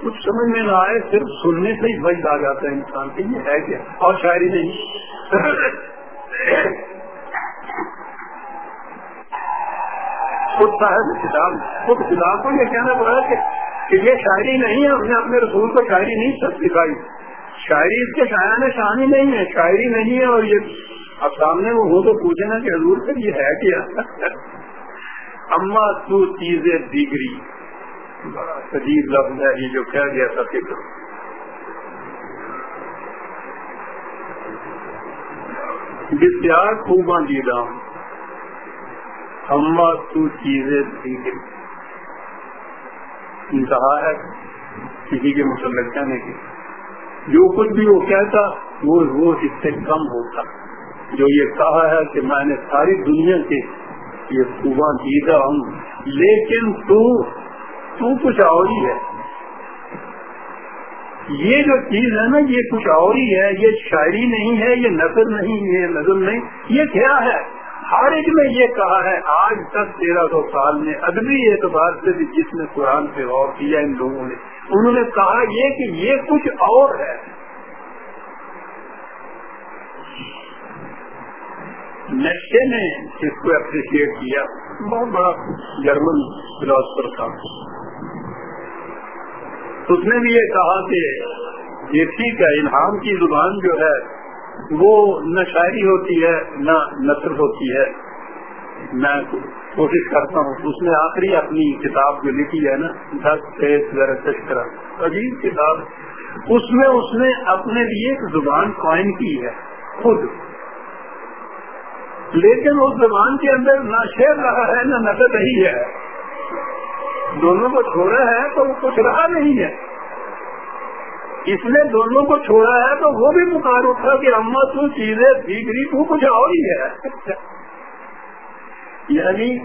کچھ سمجھ میں نہ آئے، صرف سننے سے ہی وجد آ جاتا ہے انسان کے یہ ہے کیا؟ اور شاعری نہیں۔ خود صاحب کتاب، خود کتاب کو یہ کہنا پڑا کہ کہ یہ شاعری نہیں ہے اس نے اپنے رسول کو شاعری نہیں سب سکھائی۔ شاعری اس کے شاعر میں شامل نہیں ہے، شاعری نہیں ہے اور یہ اب سامنے وہ ہو تو پوچھنا کہ حضور سے یہ ہے کیا؟ اما تو چیزیں دیگری بڑا شدید لفظ ہے یہ جو کہہ گیا تھا فکر بسیار خوباں دیدہ اما تو چیزیں دیگر کہا ہے کسی کے متعلق کہنے کی۔ جو کچھ بھی وہ کہتا، وہ وہ اس سے کم ہوتا۔ جو یہ کہا ہے کہ میں نے ساری دنیا کے یہ خوباں دیدہ ہوں، لیکن تو تو کچھ اور ہی ہے۔ یہ جو چیز ہے نا، یہ کچھ اور ہی ہے، یہ شاعری نہیں ہے، یہ نظر نہیں یہ نظر نہیں، یہ کیا ہے؟ ہر ایک میں یہ کہا ہے، آج تک تیرہ سو سال میں ادبی اعتبار سے بھی جس نے قرآن پہ غور کیا ان لوگوں نے، انہوں نے کہا یہ کہ یہ کچھ اور ہے۔ نشے نے اس کو اپریشیٹ کیا۔ بہت بڑا جرمن فلاسفر تھا۔ اس نے بھی یہ کہا کہ یہ ٹھیک ہے، الہام کی زبان جو ہے وہ نہ شاعری ہوتی ہے، نہ نثر ہوتی ہے۔ میں کوشش کرتا ہوں اس نے آخری اپنی کتاب جو لکھی ہے نا، دس تشکرا عجیب کتاب۔ اس میں اس نے اپنے لیے ایک زبان قائم کی ہے، خود۔ لیکن اس زبان کے اندر نہ شیر رہا ہے، نہ نظر رہی ہے۔ دونوں کو چھوڑا ہے تو وہ کچھ رہا نہیں ہے۔ اس نے دونوں کو چھوڑا ہے تو وہ بھی مکار اٹھا کہ اما تو چیزیں دیگری تو کچھ اور ہی ہے۔ یعنی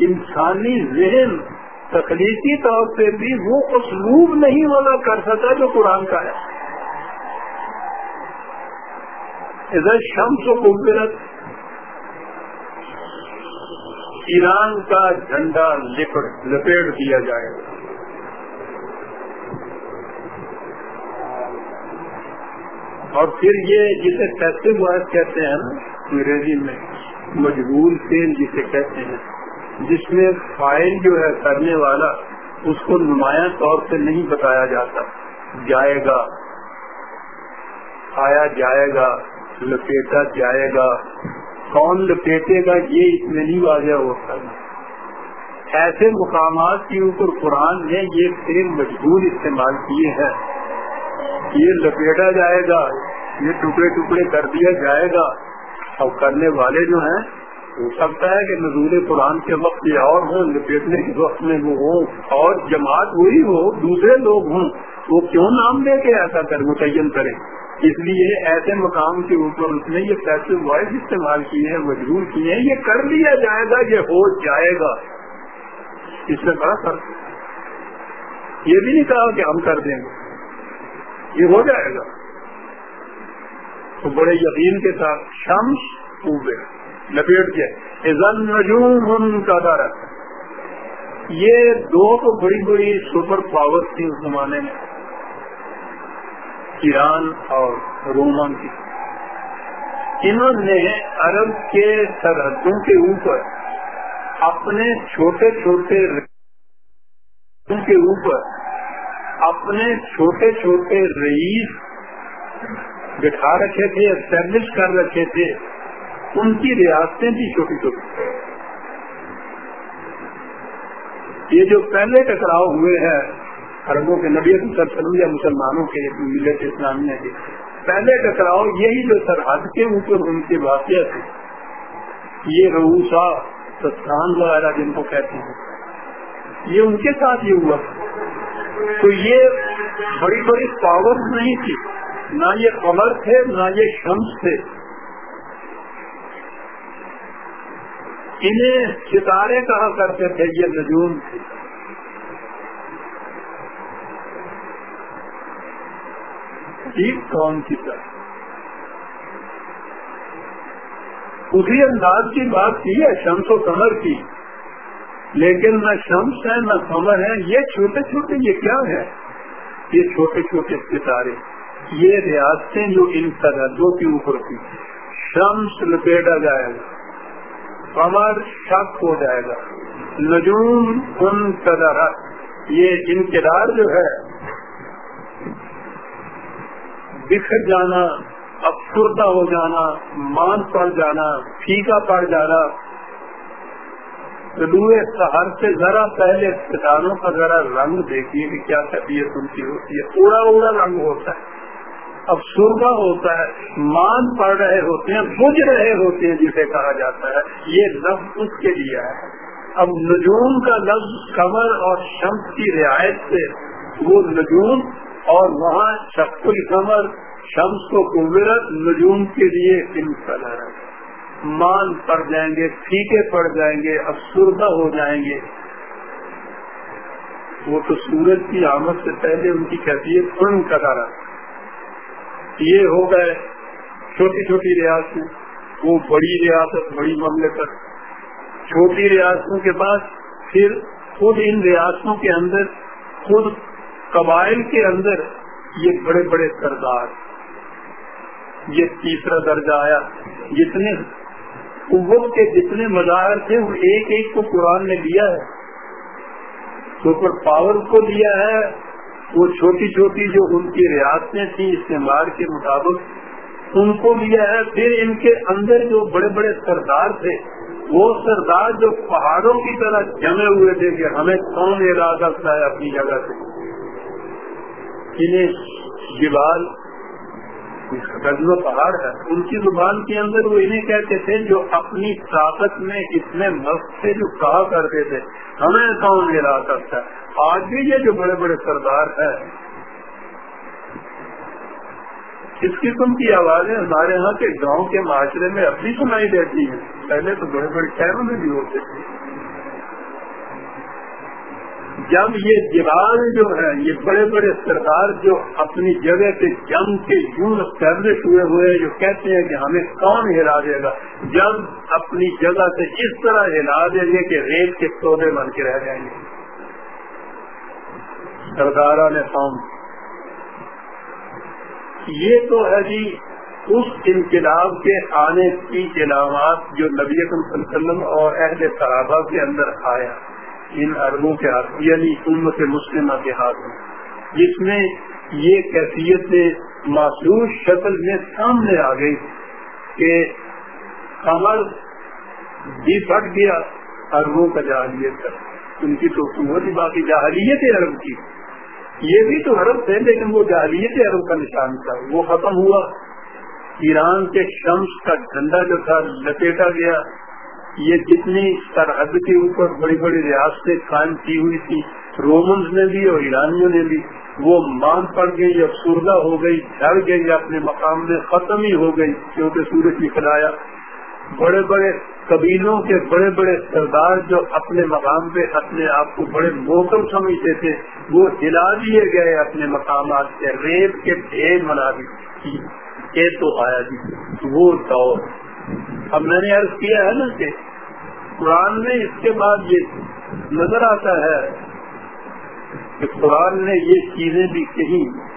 انسانی ذہن تخلیقی طور پہ بھی وہ اسلوب نہیں والا کر سکتا جو قرآن کا ہے۔ ادھر شمس و قبرت ایران کا جھنڈا لپیٹ دیا جائے گا۔ اور پھر یہ جسے پیسے وائز کہتے ہیں نا، انگریزی میں مجبور فیل جسے کہتے ہیں، جس میں فائل جو ہے کرنے والا، اس کو نمایاں طور سے نہیں بتایا جاتا۔ جائے گا، آیا جائے گا، لپیٹا جائے گا۔ کون لپیٹے گا؟ یہ اس میں نہیں واضح ہوتا۔ ایسے مقامات کے اوپر قرآن نے یہ فیل مجبور استعمال کیے ہیں۔ یہ لپیٹا جائے گا، یہ ٹکڑے ٹکڑے کر دیا جائے گا۔ اور کرنے والے جو ہیں، ہو سکتا ہے کہ نزول قرآن کے وقت یہ اور ہوں، لپیٹنے کے وقت میں وہ ہوں، اور جماعت وہی ہو، دوسرے لوگ ہوں۔ وہ کیوں نام دے کے ایسا کر، متعین کریں اس لیے ایسے مقام کے اوپر اس نے یہ پیسے وائس استعمال کیے ہیں، مجبور کیے ہیں، یہ کر دیا جائے گا، یہ ہو جائے گا۔ اس سے بڑا فرق یہ بھی نہیں کہا کہ ہم کر دیں گے۔ یہ ہو جائے گا۔ تو بڑے یقین کے ساتھ شمس اوبے لپیٹ کے۔ نجوم ان کا یہ دو تو بڑی بڑی سپر پاور تھی اس زمانے میں۔ ایران اور رومن کی۔ انہوں نے عرب کے سرحدوں کے اوپر اپنے چھوٹے چھوٹے کے اوپر اپنے چھوٹے چھوٹے رئیس بٹھا رکھے تھے اسٹیبلش کر رکھے تھے، ان کی ریاستیں بھی چھوٹی چھوٹی۔ یہ جو پہلے ٹکراؤ ہوئے ہیں عربوں کے نبی وسلم یا مسلمانوں کے ملت اسلامیہ کے پہلے ٹکراؤ یہی جو سرحد کے اوپر ان کے واقع تھے۔ یہ روسا سستان وغیرہ جن کو کہتے ہیں۔ یہ ان کے ساتھ یہ ہوا۔ تو یہ بڑی بڑی پاور نہیں تھی. نہ یہ قمر تھے، نہ یہ شمس تھے. انہیں ستارے کہا کرتے تھے، یہ نجوم تھے. کون کی طرح اسی انداز کی بات کی ہے، شمس و کمر کی. لیکن نہ شمس ہے، نہ کمر ہے۔ یہ چھوٹے چھوٹے، یہ کیا ہے؟ یہ چھوٹے چھوٹے ستارے، یہ ریاستیں جو ان سرحدوں کے اوپر تھی۔ شمس لپیٹا جائے گا کمر شک ہو جائے گا۔ نجوم ان قدر یہ انقدار جو ہے، بکھر جانا، افسردہ ہو جانا، مان پڑ جانا، پھیکا پڑ جانا سہر سے ذرا پہلے ستاروں کا ذرا رنگ دیکھیے کہ کیا طبیعت ان کی ہوتی ہے۔ پورا اڑا رنگ ہوتا ہے۔ افسردہ ہوتا ہے۔ مان پڑ رہے ہوتے ہیں بج رہے ہوتے ہیں جسے کہا جاتا ہے۔ یہ لفظ اس کے لیے ہے۔ اب نجوم کا لفظ کمر اور شمس کی رعایت سے وہ نجوم اور وہاں شخص القمر، شمس کو قبرت نجوم کے لیے انسان مان پڑ جائیں گے، پھیکے پڑ جائیں گے، افسردہ ہو جائیں گے۔ وہ تو سورج کی آمد سے پہلے ان کی کیفیت ان کا رہا یہ ہو گئے چھوٹی چھوٹی ریاستیں۔ وہ بڑی ریاست، بڑی مملکت۔ چھوٹی ریاستوں کے بعد پھر خود ان ریاستوں کے اندر، خود قبائل کے اندر یہ بڑے بڑے سردار۔ یہ تیسرا درجہ آیا۔ جتنے قوت کے جتنے مظاہر تھے، وہ ایک ایک کو قرآن نے لیا ہے۔ سپر پاور کو لیا ہے۔ وہ چھوٹی چھوٹی جو ان کی ریاستیں تھیں استعمال کے مطابق ان کو لیا ہے۔ پھر ان کے اندر جو بڑے بڑے سردار تھے، وہ سردار جو پہاڑوں کی طرح جمے ہوئے تھے کہ ہمیں کون ارادہ ہے اپنی جگہ سے۔ انہیں جبال گزو پہاڑ ہے۔ ان کی زبان کے اندر وہ انہیں کہتے تھے جو اپنی طاقت میں اتنے مست تھے جو کہا کرتے تھے۔ ہمیں کون گرا سکتا؟ ہے آج بھی یہ جو بڑے بڑے سردار ہے اس قسم کی آوازیں ہمارے یہاں کے گاؤں کے معاشرے میں اب بھی سنائی دیتی ہیں۔ پہلے تو بڑے بڑے شہروں میں بھی ہوتے تھے۔ جب یہ جبال جو ہے، یہ بڑے بڑے سردار جو اپنی جگہ سے جنگ کے یوں اسٹیبلش ہوئے ہوئے جو کہتے ہیں کہ ہمیں کون ہلا دے گا؟ جب اپنی جگہ سے اس طرح ہلا دیں گے کہ ریت کے پودے بن کے رہ جائیں گے۔ سردار نے قوم، یہ تو ہے جی اس انقلاب کے آنے کی علامات جو نبی صلی اللہ علیہ وسلم اور اہل صحابہ کے اندر آیا۔ ان اربوں کے ہاتھ یعنی امت مسلمہ کے ہاتھ میں، جس میں یہ کیفیت معصوص شکل میں سامنے آ گئی کہ کمر بھی پھٹ گیا اربوں کا جہلیت کا۔ ان کی تو حکومت ہی باقی جہلیت عرب کی۔ یہ بھی تو عرب تھے، لیکن وہ جہلیت عرب کا نشان تھا۔ وہ ختم ہوا۔ ایران کے شمس کا جھنڈا جو تھا، لپیٹا گیا۔ یہ جتنی سرحد کے اوپر بڑی بڑی ریاستیں قائم کی ہوئی تھی رومنز نے بھی اور ایرانیوں نے بھی، وہ مان پڑ گئی افسردہ ہو گئی، جھڑ گئی اپنے مقام میں ختم ہی ہو گئی، کیونکہ سورج نکل آیا بڑے بڑے قبیلوں کے بڑے بڑے سردار جو اپنے مقام پہ اپنے آپ کو بڑے موکم سمجھتے تھے، وہ ہلا دیے گئے اپنے مقامات سے ریت کے ڈھیر منا دی تو آیا جی وہ دور۔ اب میں نے عرض کیا ہے نا کہ قرآن میں اس کے بعد یہ نظر آتا ہے کہ قرآن نے یہ چیزیں بھی کہیں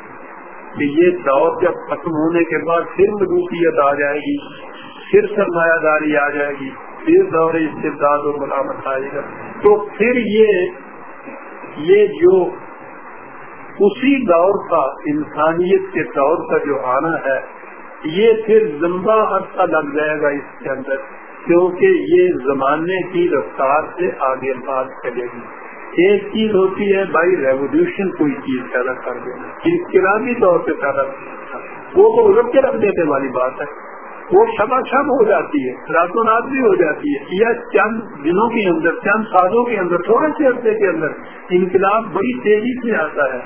کہ یہ دور جب ختم ہونے کے بعد پھر مروفیت آ جائے گی، پھر سرمایہ داری آ جائے گی، پھر دور استداد و ملامت آئے گا۔ تو پھر یہ یہ جو اسی دور کا، انسانیت کے دور کا جو آنا ہے یہ پھر لمبا عرصہ لگ جائے گا اس کے اندر، کیونکہ یہ زمانے کی رفتار سے آگے بات کرے گی۔ ایک چیز ہوتی ہے، بائی ریولیوشن کوئی چیز پیدا کر دینا انقلابی طور پہ پیدا وہ تو رب کے رکھ دینے والی بات ہے۔ وہ شبا شب ہو جاتی ہے راتوں رات بھی ہو جاتی ہے۔ یا چند دنوں کے اندر، چند سالوں کے اندر، تھوڑے سے عرصے کے اندر انقلاب بڑی تیزی سے آتا ہے۔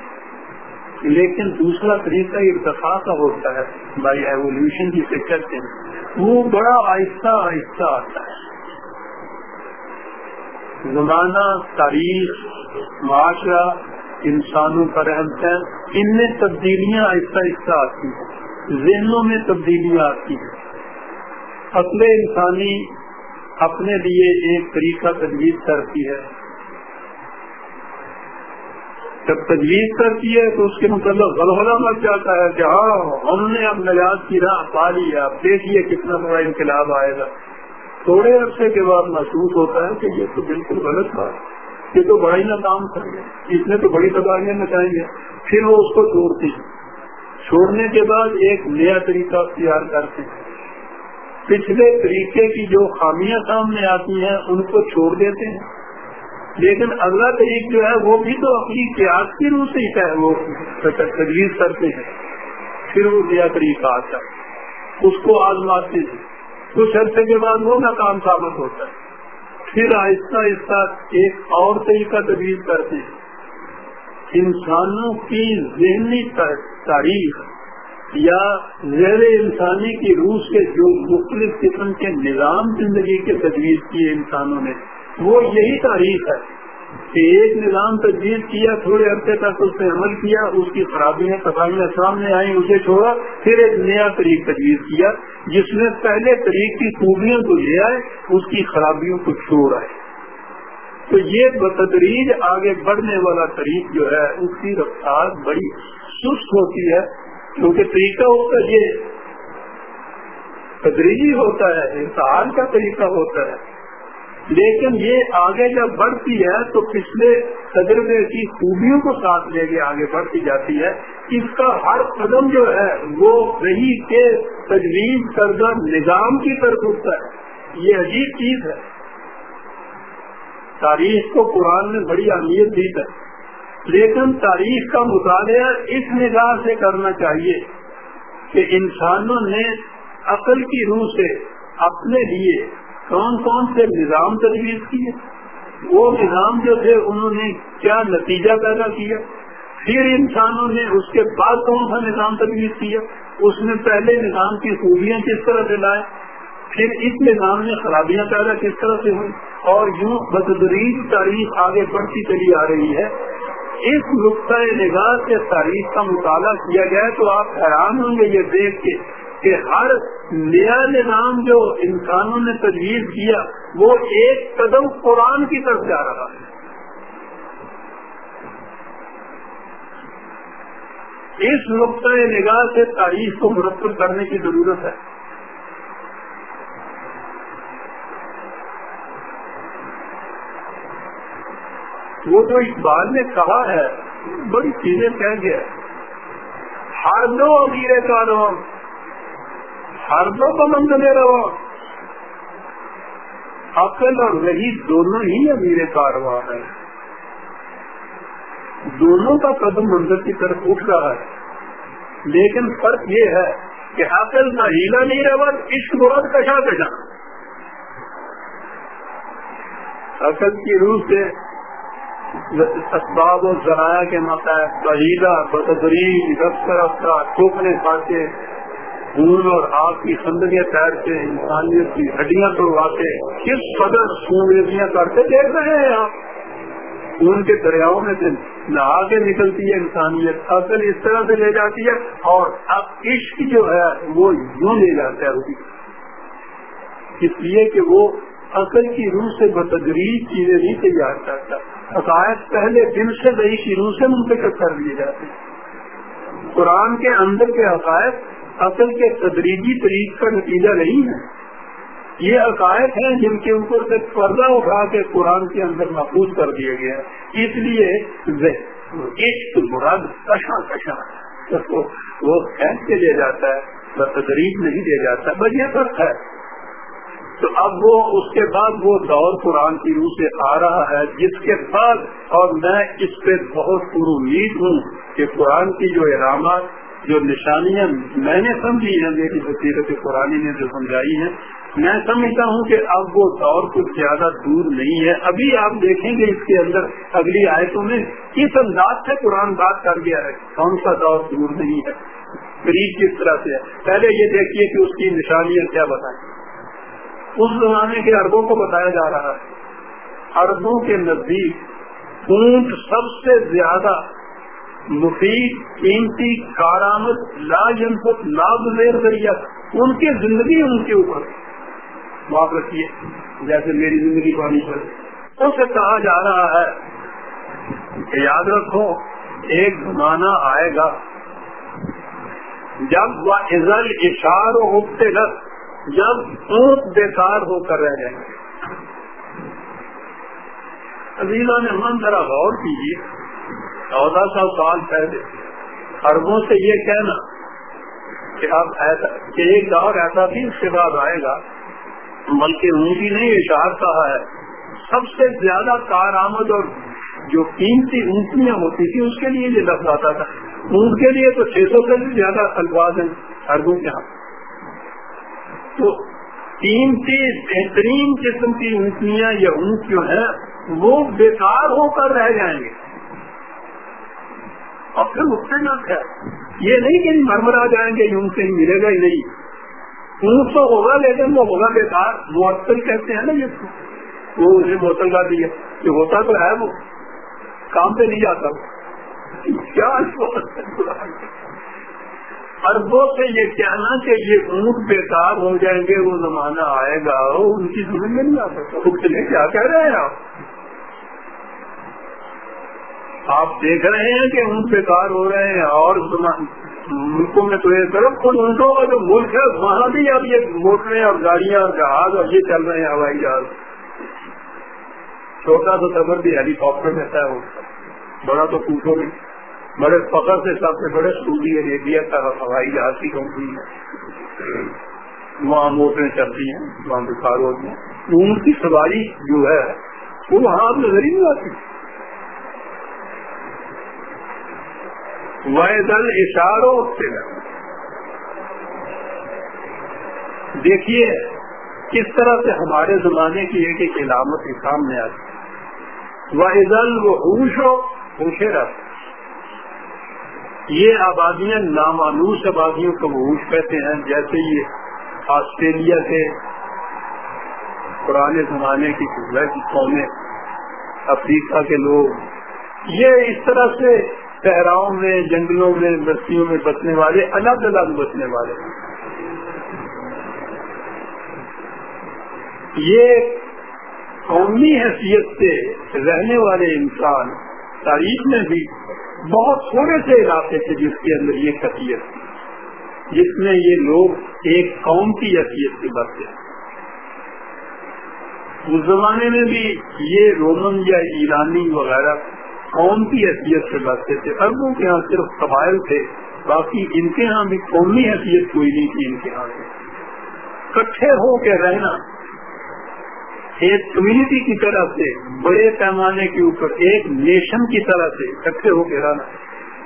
لیکن دوسرا طریقہ ارتفاع کا ہوتا ہے بائی ایولیوشن جسے کہتے ہیں، وہ بڑا آہستہ آہستہ آتا ہے۔ زمانہ، تاریخ، معاشرہ، انسانوں کا رہن سہن، ان میں تبدیلیاں آہستہ آہستہ آتی ہیں۔ ذہنوں میں تبدیلیاں آتی ہیں۔ اصل انسانی اپنے لیے ایک طریقہ تجویز کرتی ہے۔ جب تجویز کرتی ہے تو اس کے متعلق غلغلہ مچ جاتا ہے کہ ہاں ہم نے اب نجات کی راہ پا لیا دیکھیے کتنا بڑا انقلاب آئے گا۔ تھوڑے عرصے کے بعد محسوس ہوتا ہے کہ یہ تو بالکل غلط بات یہ تو بڑا ہی ناکام کر گیا اس نے تو بڑی تباہیاں مچائیں گے پھر وہ اس کو چھوڑتی چھوڑنے کے بعد ایک نیا طریقہ اختیار کرتے ہیں۔ پچھلے طریقے کی جو خامیاں سامنے آتی ہیں، ان کو چھوڑ دیتے ہیں۔ لیکن اگلا طریق جو ہے وہ بھی تو اپنی پیاس کی روح سے ہی وہ تجویز کرتے ہیں۔ پھر وہ نیا طریقہ آتا ہے۔ اس کو آزماتے ہیں۔ کچھ عرصے کے بعد وہ ناکام ثابت ہوتا ہے۔ پھر آہستہ آہستہ ایک اور طریقہ تجویز کرتے ہیں۔ انسانوں کی ذہنی تاریخ یا زیر انسانی کی روح سے جو مختلف قسم کے نظام زندگی کے تجویز کیے انسانوں نے وہ یہی تاریخ ہے کہ ایک نظام تجویز کیا، تھوڑے عرصے تک اس نے عمل کیا، اس کی خرابیاں صفائیاں سامنے آئیں، اسے چھوڑا، پھر ایک نیا طریق تجویز کیا، جس میں پہلے طریق کی خوبیوں کو لے آئے، اس کی خرابیوں کو چھوڑ آئے۔ تو یہ بتدریج آگے بڑھنے والا طریق جو ہے، اس کی رفتار بڑی سست ہوتی ہے، کیونکہ طریقہ ہوتا ہے یہ تدریجی ہوتا ہے انتہار کا طریقہ ہوتا ہے۔ لیکن یہ آگے جب بڑھتی ہے تو پچھلے تجربے کی خوبیوں کو ساتھ لے کے آگے بڑھتی جاتی ہے۔ اس کا ہر قدم جو ہے وہ رہی کے تجویز کردہ نظام کی طرف اٹھتا ہے۔ یہ عجیب چیز ہے۔ تاریخ کو قرآن نے بڑی اہمیت دی ہے۔ لیکن تاریخ کا مطالعہ اس نگاہ سے کرنا چاہیے کہ انسانوں نے عقل کی روح سے اپنے لیے کون کون سے نظام تجویز کیے؟ وہ نظام جو تھے، انہوں نے کیا نتیجہ پیدا کیا؟ پھر انسانوں نے اس کے بعد کون سا نظام تجویز کیا؟ اس میں پہلے نظام کی خوبیاں کس طرح سے لائے؟ پھر اس نظام میں خرابیاں پیدا کس طرح سے ہوئی اور یوں بدریج تاریخ آگے بڑھتی چلی آ رہی ہے۔ اس نقطۂ نگاہ سے تاریخ کا مطالعہ کیا گیا تو آپ حیران ہوں گے یہ دیکھ کے۔ کہ ہر نیا نظام جو انسانوں نے تجویز کیا، وہ ایک قدم قرآن کی طرف جا رہا ہے۔ اس نقطۂ نگاہ سے تاریخ کو مرتب کرنے کی ضرورت ہے۔ وہ جو اقبال نے کہا ہے، بڑی چیزیں کہہ گیا۔ ہر دو امیر کارواں ہر دو کا منظر رہا عقل اور وہی دونوں ہی امیر کارواں ہے دونوں کا قدم منظر کی طرف اٹھ رہا ہے۔ لیکن فرق یہ ہے کہ عقل نہ ہیلا نہیں رہا، عشق بہت کشا کشا۔ عقل کی روح سے اسباب و ذرائع کے مطابق شہیدہ بدری رفتہ رفتہ ٹوکنے کھاتے خون اور آگ کی خندگیاں تیر کے انسانیت کی ہڈیاں توڑواتے کس قدر خونیتیاں کرتے دیکھ رہے ہیں آپ؟ خون کے دریاؤں میں سے نہا کے نکلتی ہے انسانیت، اصل اس طرح سے لے جاتی ہے اور اب عشق جو ہے وہ یوں لے جاتا ہے اس لیے کہ وہ عقل کی روح سے بتدریج چیزیں نہیں تیار کرتا۔ عقائد پہلے دن سے دہی کی روح سے منتخب کر دیے جاتے قرآن کے اندر کے عقائد عقل کے تدریجی طریق کا نتیجہ نہیں ہے۔ یہ عقائد ہیں جن کے اوپر سے پردہ اٹھا کے قرآن کے اندر محفوظ کر دیا گیا اس لیے مراد کشا کشا وہ پھینک کے لے جاتا ہے تدریج نہیں دے جاتا، بس یہ فرق ہے۔ تو اب وہ، اس کے بعد وہ دور قرآن کی روح سے آ رہا ہے، جس کے بعد، اور میں اس پہ بہت پر امید ہوں کہ قرآن کی جو علامات جو نشانیاں میں نے سمجھی ہیں میری بصیرت قرآن نے جو سمجھائی ہیں میں سمجھتا ہوں کہ اب وہ دور کچھ زیادہ دور نہیں ہے۔ ابھی آپ دیکھیں گے اس کے اندر اگلی آیتوں میں کس انداز سے قرآن بات کر گیا ہے۔ کون سا دور دور نہیں ہے؟ قریب کس طرح سے ہے؟ پہلے یہ دیکھیے کہ اس کی نشانیاں کیا بتائیں۔ اس زمانے کے اربوں کو بتایا جا رہا ہے۔ اربوں کے نزدیک اونٹ سب سے زیادہ مفید، قیمتی، کارآمد لا جنفت لا ذریعہ، ان کی زندگی ان کے اوپر۔ معاف رکھیے، جیسے میری زندگی پانی پر۔ اسے کہا جا رہا ہے کہ یاد رکھو، ایک زمانہ آئے گا جب وہ عزل اشار اگتے لگ جب اونٹ بیکار ہو کر رہ جائیں گے عزیزہ نے من ذرا غور کیجیے چودہ سو سال پہلے۔ اربوں سے یہ کہنا کہ اب ایسا کہ ایک دور ایسا بھی اس کے بعد آئے گا۔ بلکہ اونٹی نہیں اشار کہا ہے۔ سب سے زیادہ کارآمد اور جو قیمتی اونٹیاں ہوتی تھی اس کے لیے یہ لفظ آتا تھا۔ اونٹ کے لیے تو چھ سو سے بھی زیادہ الفاظ ہیں اربوں کے ہاں۔ تو قیمتی، بہترین قسم کی اونٹیاں یا اونٹ جو ہیں، وہ بیکار ہو کر رہ جائیں گے۔ اور پھر اس سے نہ یہ نہیں کہ مرمر آ جائیں گے ان سے ملے گا ہی نہیں۔ اونٹ تو ہوگا لیکن وہ ہوگا بیکار معطل کہتے ہیں نا یہ۔ وہ اسے بوتل کا دیا یہ ہوتا تو ہے وہ۔ کام پہ نہیں جاتا۔ کیا اربوں سے یہ کہنا کہ یہ اونٹ بیکار ہو جائیں گے، وہ زمانہ آئے گا۔ ان کی سمجھ میں نہیں آ سکتا کیا کہہ رہے ہیں آپ؟ آپ دیکھ رہے ہیں کہ اونٹ بیکار ہو رہے ہیں اور ملکوں میں تو یہ طرف کچھ اونٹوں کا جو ملک ہے، وہاں بھی اب یہ موٹریں اور گاڑیاں اور جہاز اور یہ چل رہے ہیں ہوائی جہاز۔ چھوٹا تو سفر بھی ہیلی کاپٹر میں طے ہو بڑا تو پوچھو بھی بڑے فخر سے سب سے بڑے سعودی عربیہ کا ہوائی جہاز کی کمپنی ہے۔ وہاں موٹریں چلتی ہیں، وہاں بخار ہوتی ہیں۔ اونٹ کی سواری جو ہے، وہ وہاں نظر ہی نہیں آتی۔ ویدل اشاروں سے دیکھیے، کس طرح سے ہمارے زمانے کی ایک ایک علامت کے سامنے آتی وحدل وہ اوش ہو رکھ یہ آبادیاں نامانوس آبادیوں کو اوش کہتے ہیں، جیسے یہ آسٹریلیا کے پرانے زمانے کی قومیں، افریقہ کے لوگ۔ یہ اس طرح سے صحراؤں میں، جنگلوں میں، بستیوں میں بسنے والے، الگ الگ بسنے والے یہ قومی حیثیت سے رہنے والے انسان تاریخ میں بھی بہت تھوڑے سے علاقے تھے جس کے اندر یہ حیثیت تھی، جس میں یہ لوگ ایک قوم کی حیثیت سے بستے اس زمانے میں بھی یہ رومن یا ایرانی وغیرہ قوم کی حیثیت سے بستے تھے اربوں کے یہاں صرف قبائل تھے، باقی ان کے یہاں بھی قومی حیثیت کوئی نہیں تھی ان کے یہاں کٹھے ہو کے رہنا۔ ایک کمیونٹی کی طرح سے، بڑے پیمانے کے اوپر ایک نیشن کی طرح سے اکٹھے ہو کے رہنا۔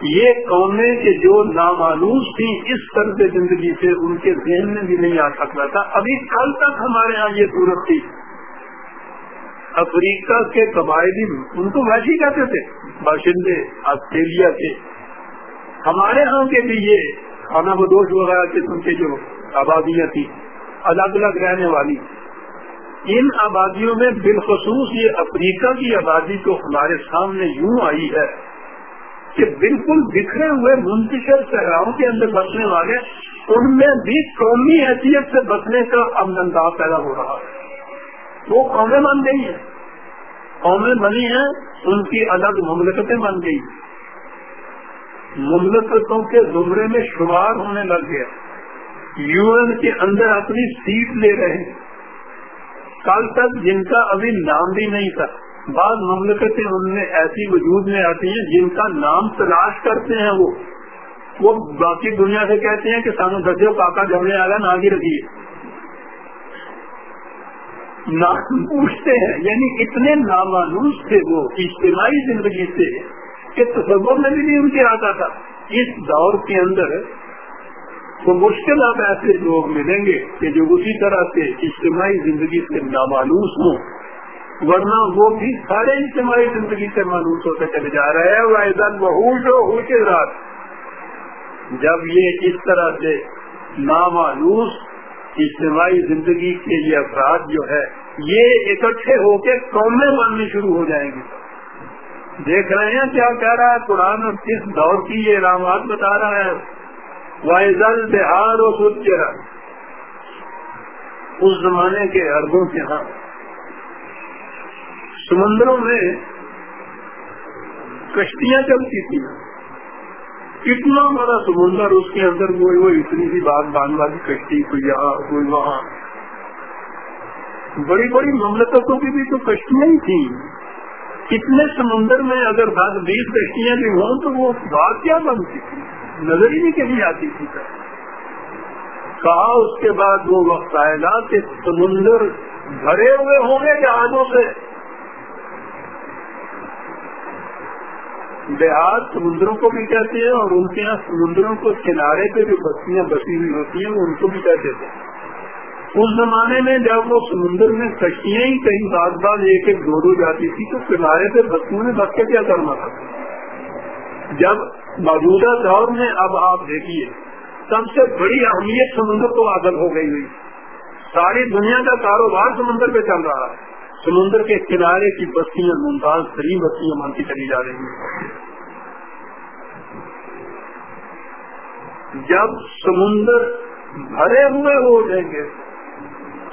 یہ قومیں کہ جو نامانوس تھی اس طرز زندگی سے ان کے ذہن میں بھی نہیں آ سکتا تھا۔ ابھی کل تک ہمارے یہاں یہ صورت تھی۔ افریقہ کے قبائلی ان کو ویسے کہتے تھے، باشندے، آسٹریلیا کے۔ ہمارے ہاں کے بھی یہ کھانا بدوش وغیرہ قسم کے جو آبادیاں تھی الگ الگ رہنے والی۔ ان آبادیوں میں بالخصوص یہ افریقہ کی آبادی تو ہمارے سامنے یوں آئی ہے کہ بالکل بکھرے ہوئے منتشر صحراؤں کے اندر بسنے والے، ان میں بھی قومی حیثیت سے بسنے کا امن انداز پیدا ہو رہا ہے۔ وہ قومیں بن گئی ہیں۔ قومیں بنی ہیں، ان کی الگ مملکتیں بن گئی۔ مملکتوں کے زمرے میں شمار ہونے لگ گیا۔ یو این کے اندر اپنی سیٹ لے رہے ہیں۔ کل تک جن کا ابھی نام بھی نہیں تھا۔ بعض مملکتیں ان میں ایسی وجود میں آتی ہیں، جن کا نام تلاش کرتے ہیں وہ۔ وہ باقی دنیا سے کہتے ہیں کہ سانو دسو کاکا جمنے آ گیا نہ بھی رکھیے۔ پوچھتے ہیں۔ یعنی اتنے نامانوس تھے وہ اجتماعی زندگی سے کہ تصور میں بھی نہیں ان کے آتا تھا۔ اس دور کے اندر تو مشکل اب ایسے لوگ ملیں گے کہ جو اسی طرح سے اجتماعی زندگی سے نامانوس ہوں۔ ورنہ وہ بھی سارے اجتماعی زندگی سے مانوس ہوتے چلے جا رہے ہیں۔ وہ کے رات جب یہ اس طرح سے نامانوس اجتماعی زندگی کے یہ افراد جو ہے، یہ اکٹھے ہو کے قومیں بننی شروع ہو جائیں گے دیکھ رہے ہیں کیا کہہ رہا ہے؟ قرآن اور کس دور کی یہ علامات بتا رہا ہے؟ وائزل بہار و خود کے اس زمانے کے اربوں کے ہاں۔ سمندروں میں کشتیاں چلتی تھی کتنا بڑا سمندر اس کے اندر کوئی وہ اتنی سی بات بان والی کشتی کوئی یہاں، کوئی وہاں۔ بڑی بڑی مملکتوں کی بھی تو کشتیاں ہی تھی کتنے سمندر میں اگر دس بیس کشتیاں بھی ہوں تو وہ بات کیا بنتی تھی؟ نظر ہی نہیں کہیں آتی تھی۔ کہا اس کے بعد وہ وقت آئے گا کہ سمندر بھرے ہوئے ہوں گے جہازوں سے۔ دیہات سمندروں کو بھی کہتے ہیں اور ان کے یہاں سمندروں کو کنارے پہ جو بستیاں بسی ہوئی ہوتی ہیں، وہ ان کو بھی کہتے تھے۔ اس زمانے میں جب وہ سمندر میں کشتیاں ہی کہیں بات بات ایک ایک دو دو جاتی تھی، تو کنارے پہ بستیوں نے بس کے کیا کرنا تھا؟ جب موجودہ دور میں اب آپ دیکھیے، سب سے بڑی اہمیت سمندر کو حاصل ہو گئی ہوئی۔ ساری دنیا کا کاروبار سمندر پہ چل رہا ہے۔ سمندر کے کنارے کی بستیاں ممتاز ترین بستیاں مانتی چلی جا رہی ہیں جب سمندر بھرے ہوئے ہو جائیں گے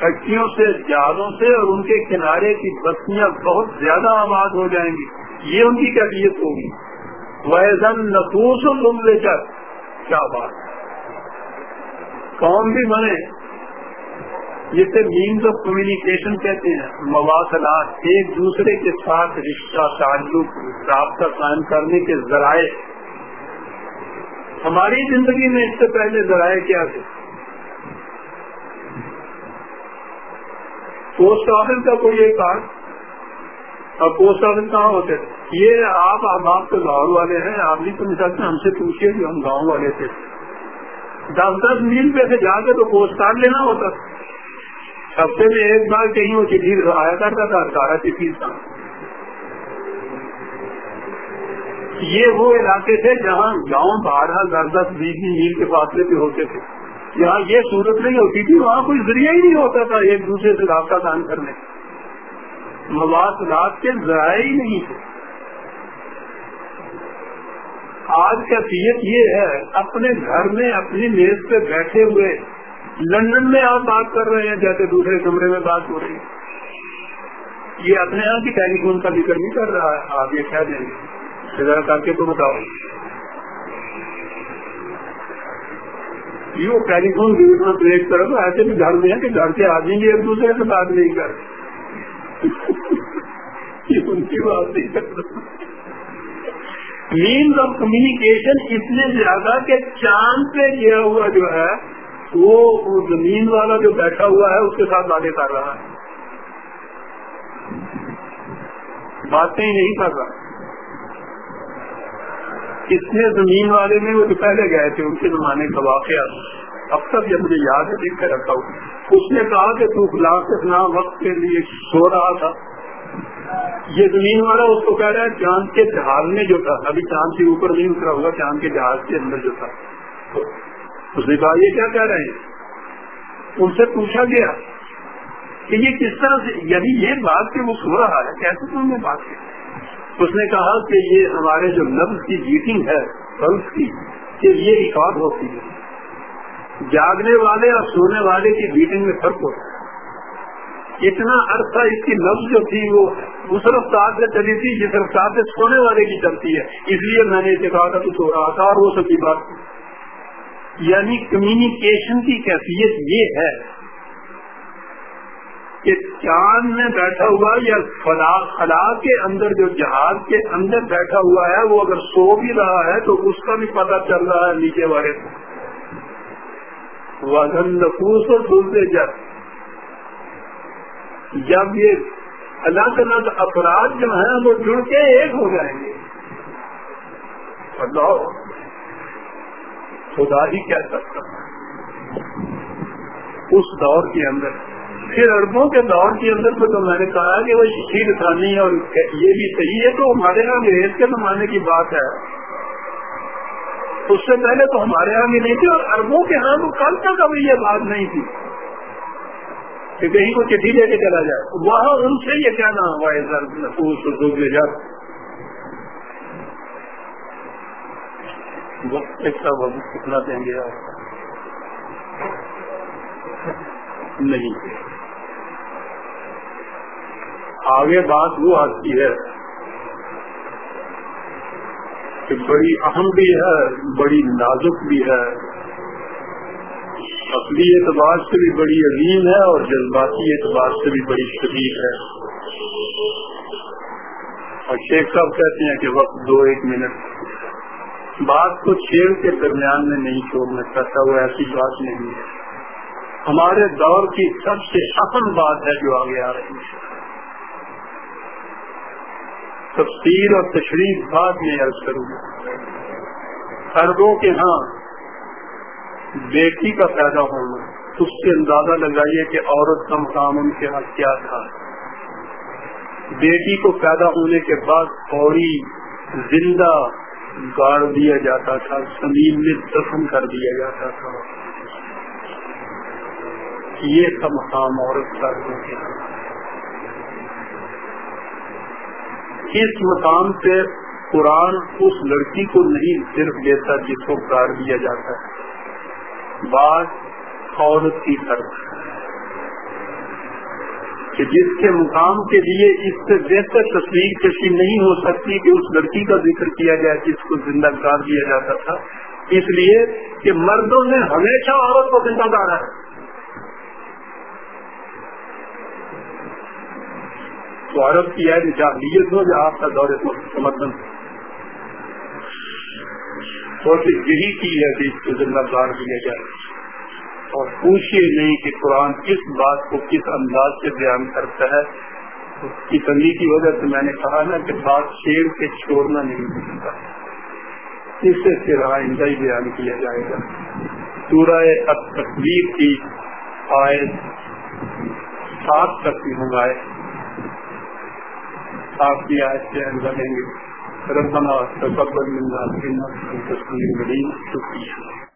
کچیوں سے جہازوں سے اور ان کے کنارے کی بستیاں بہت زیادہ آباد ہو جائیں گی، یہ ان کی کیفیت ہوگی۔ ویزن نفوس تم لے کر کیا بات کون بھی بنے جسے مینس آف کمیونیکیشن کہتے ہیں۔ مواصلات، ایک دوسرے کے ساتھ رشتہ، تعلق، رابطہ قائم کرنے کے ذرائع۔ ہماری زندگی میں اس سے پہلے ذرائع کیا تھے؟ پوسٹ آفس کا کوئی ایک کارڈ اور پوسٹ آفس کہاں ہوتے تھے؟ یہ آپ احباب کے گاؤں والے ہیں، آپ بھی تو مثال سے ہم سے پوچھیے کہ ہم گاؤں والے تھے۔ دس دس میل پہ سے جا کے تو پوسٹ کارڈ لینا ہوتا ہفتے میں ایک بار کہیں وہ چٹھی آیا کرتا تھا، سارا چٹھی تھا۔ یہ وہ علاقے تھے جہاں گاؤں بارہ دس دس بیس میل کے فاصلے پہ ہوتے تھے۔ جہاں یہ صورت نہیں ہوتی تھی، وہاں کوئی ذریعہ ہی نہیں ہوتا تھا ایک دوسرے سے رابطہ کام کرنے۔ مواصلات کے ذرائع ہی نہیں تھے۔ آج کا سیت یہ ہے، اپنے گھر میں، اپنی میز پہ بیٹھے ہوئے لندن میں آپ بات کر رہے ہیں، جیسے دوسرے کمرے میں بات ہو رہی ہے۔ یہ اپنے یہاں کی ٹیلی فون کا ذکر نہیں کر رہا ہے۔ آپ یہ کہہ دیں۔ گے ذرا کر کے تو بتاؤ۔ یہ ٹیلی فون کی ایک طرف ایسے بھی گھر میں ہے کہ گھر کے آدمی بھی ایک دوسرے سے بات نہیں کر ان کی بات نہیں مینس آف کمیونیکیشن اتنے زیادہ کہ چاند پہ گیا ہوا جو ہے وہ زمین والا جو بیٹھا ہوا ہے، اس کے ساتھ باتیں کر رہا ہے۔ باتیں نہیں کر رہا۔ کتنے زمین والے میں وہ جو پہلے گئے تھے، ان کے زمانے کا واقعہ۔ اب تک جب مجھے یاد ہے، دیکھ کر رکھا ہوں۔ اس نے کہا کہ تو فلاں سے فلاں وقت کے لیے سو رہا تھا۔ یہ زمین والا اس کو کہہ رہا ہے، چاند کے جہاز میں جو تھا۔ ابھی چاند سے اوپر نہیں اترا ہوگا، چاند کے جہاز کے اندر جو تھا۔ اس نے کہا، یہ کیا کہہ رہے ہیں؟ ان سے پوچھا گیا کہ یہ کس طرح سے یعنی یہ بات کہ وہ سو رہا ہے، کیسے تم نے بات کی؟ اس نے کہا کہ یہ ہمارے جو لفظ کی جیٹنگ ہے، پلس کی، کہ یہ ریکارڈ ہوتی ہے۔ جاگنے والے اور سونے والے کی بیٹنگ میں فرق ہوتا ہے۔ اتنا عرصہ اس کی لفظ جو تھی، وہ اس رفتار سے چلی تھی، جس رفتار سے سونے والے کی چلتی ہے۔ اس لیے میں نے اسے کہا تھا تو سو رہا تھا اور وہ سچی بات یعنی کمیونیکیشن کی کیفیت یہ ہے کہ چاند میں بیٹھا ہوا یا خلا خلا کے اندر جو جہاز کے اندر بیٹھا ہوا ہے، وہ اگر سو بھی رہا ہے تو اس کا بھی پتہ چل رہا ہے نیچے والے وزن نفوس اور دوسرے جب جب یہ الگ الگ افراد جو ہیں، وہ جڑ کے ایک ہو جائیں گے۔ اللہ۔ خدا ہی کیا سکتا اس دور کے اندر۔ پھر اربوں کے دور کے اندر تو میں نے کہا کہ وہ شیر خانی اور یہ بھی صحیح ہے تو ہمارے یہاں انگریز کے زمانے کی بات ہے۔ اس سے پہلے تو ہمارے یہاں بھی نہیں تھی اور اربوں کے ہاں تو کل تک ابھی یہ بات نہیں تھی۔ کہ کہیں کو چٹھی لے کے چلا جائے۔ وہاں ان سے یہ کیا نام ہوا ہے لے جا وقت کتنا دیں گے۔ آپ نہیں۔ آگے بات وہ آتی ہے کہ بڑی اہم بھی ہے، بڑی نازک بھی ہے۔ اصلی اعتبار سے بھی بڑی عظیم ہے اور جذباتی اعتبار سے بھی بڑی شدید ہے۔ اور شیخ صاحب کہتے ہیں کہ وقت دو ایک منٹ۔ بات کو شیر کے درمیان میں نہیں چھوڑنا چاہتا، وہ ایسی بات نہیں ہے۔ ہمارے دور کی سب سے اہم بات ہے جو آگے آ رہی ہے۔ تفصیل اور تشریف بعد میں عرض کروں۔ گا اربوں کے ہاں بیٹی کا پیدا ہونا، اس سے اندازہ لگائیے کہ عورت کا مقام ان کے ہاتھ کیا تھا۔ بیٹی کو پیدا ہونے کے بعد فوری زندہ گاڑ دیا جاتا تھا، زمین میں دفن کر دیا جاتا تھا۔ یہ تھا مقام عورت کا اس مقام سے قرآن اس لڑکی کو نہیں صرف دیتا جس کو کار دیا جاتا ہے۔ بعض عورت کی طرف۔ کہ جس کے مقام کے لیے اس سے بہتر تصویر کشی نہیں ہو سکتی کہ اس لڑکی کا ذکر کیا جائے جس کو زندہ کار دیا جاتا تھا۔ اس لیے کہ مردوں نے ہمیشہ عورت کو زندہ کارا ہے۔ تو عرب کی ہے جاہلیت ہو یا آپ کا دور سمرتن اور یہی کی ہے کہ اس کو زندہ دار دیا جائے۔ اور پوچھیے نہیں کہ قرآن کس بات کو کس انداز سے بیان کرتا ہے، اس کی تنگی کی وجہ سے میں نے کہا نا کہ بات شیر کے چھوڑنا نہیں ملتا اس سے پھر آئندہ ہی بیان کیا جائے گا۔ سورہ تصویر کی آئے سات تک بھی منگائے آپ کی آج سے اندر لیں گے۔ ربنا تقبل منا تصویر بڑی شکریہ۔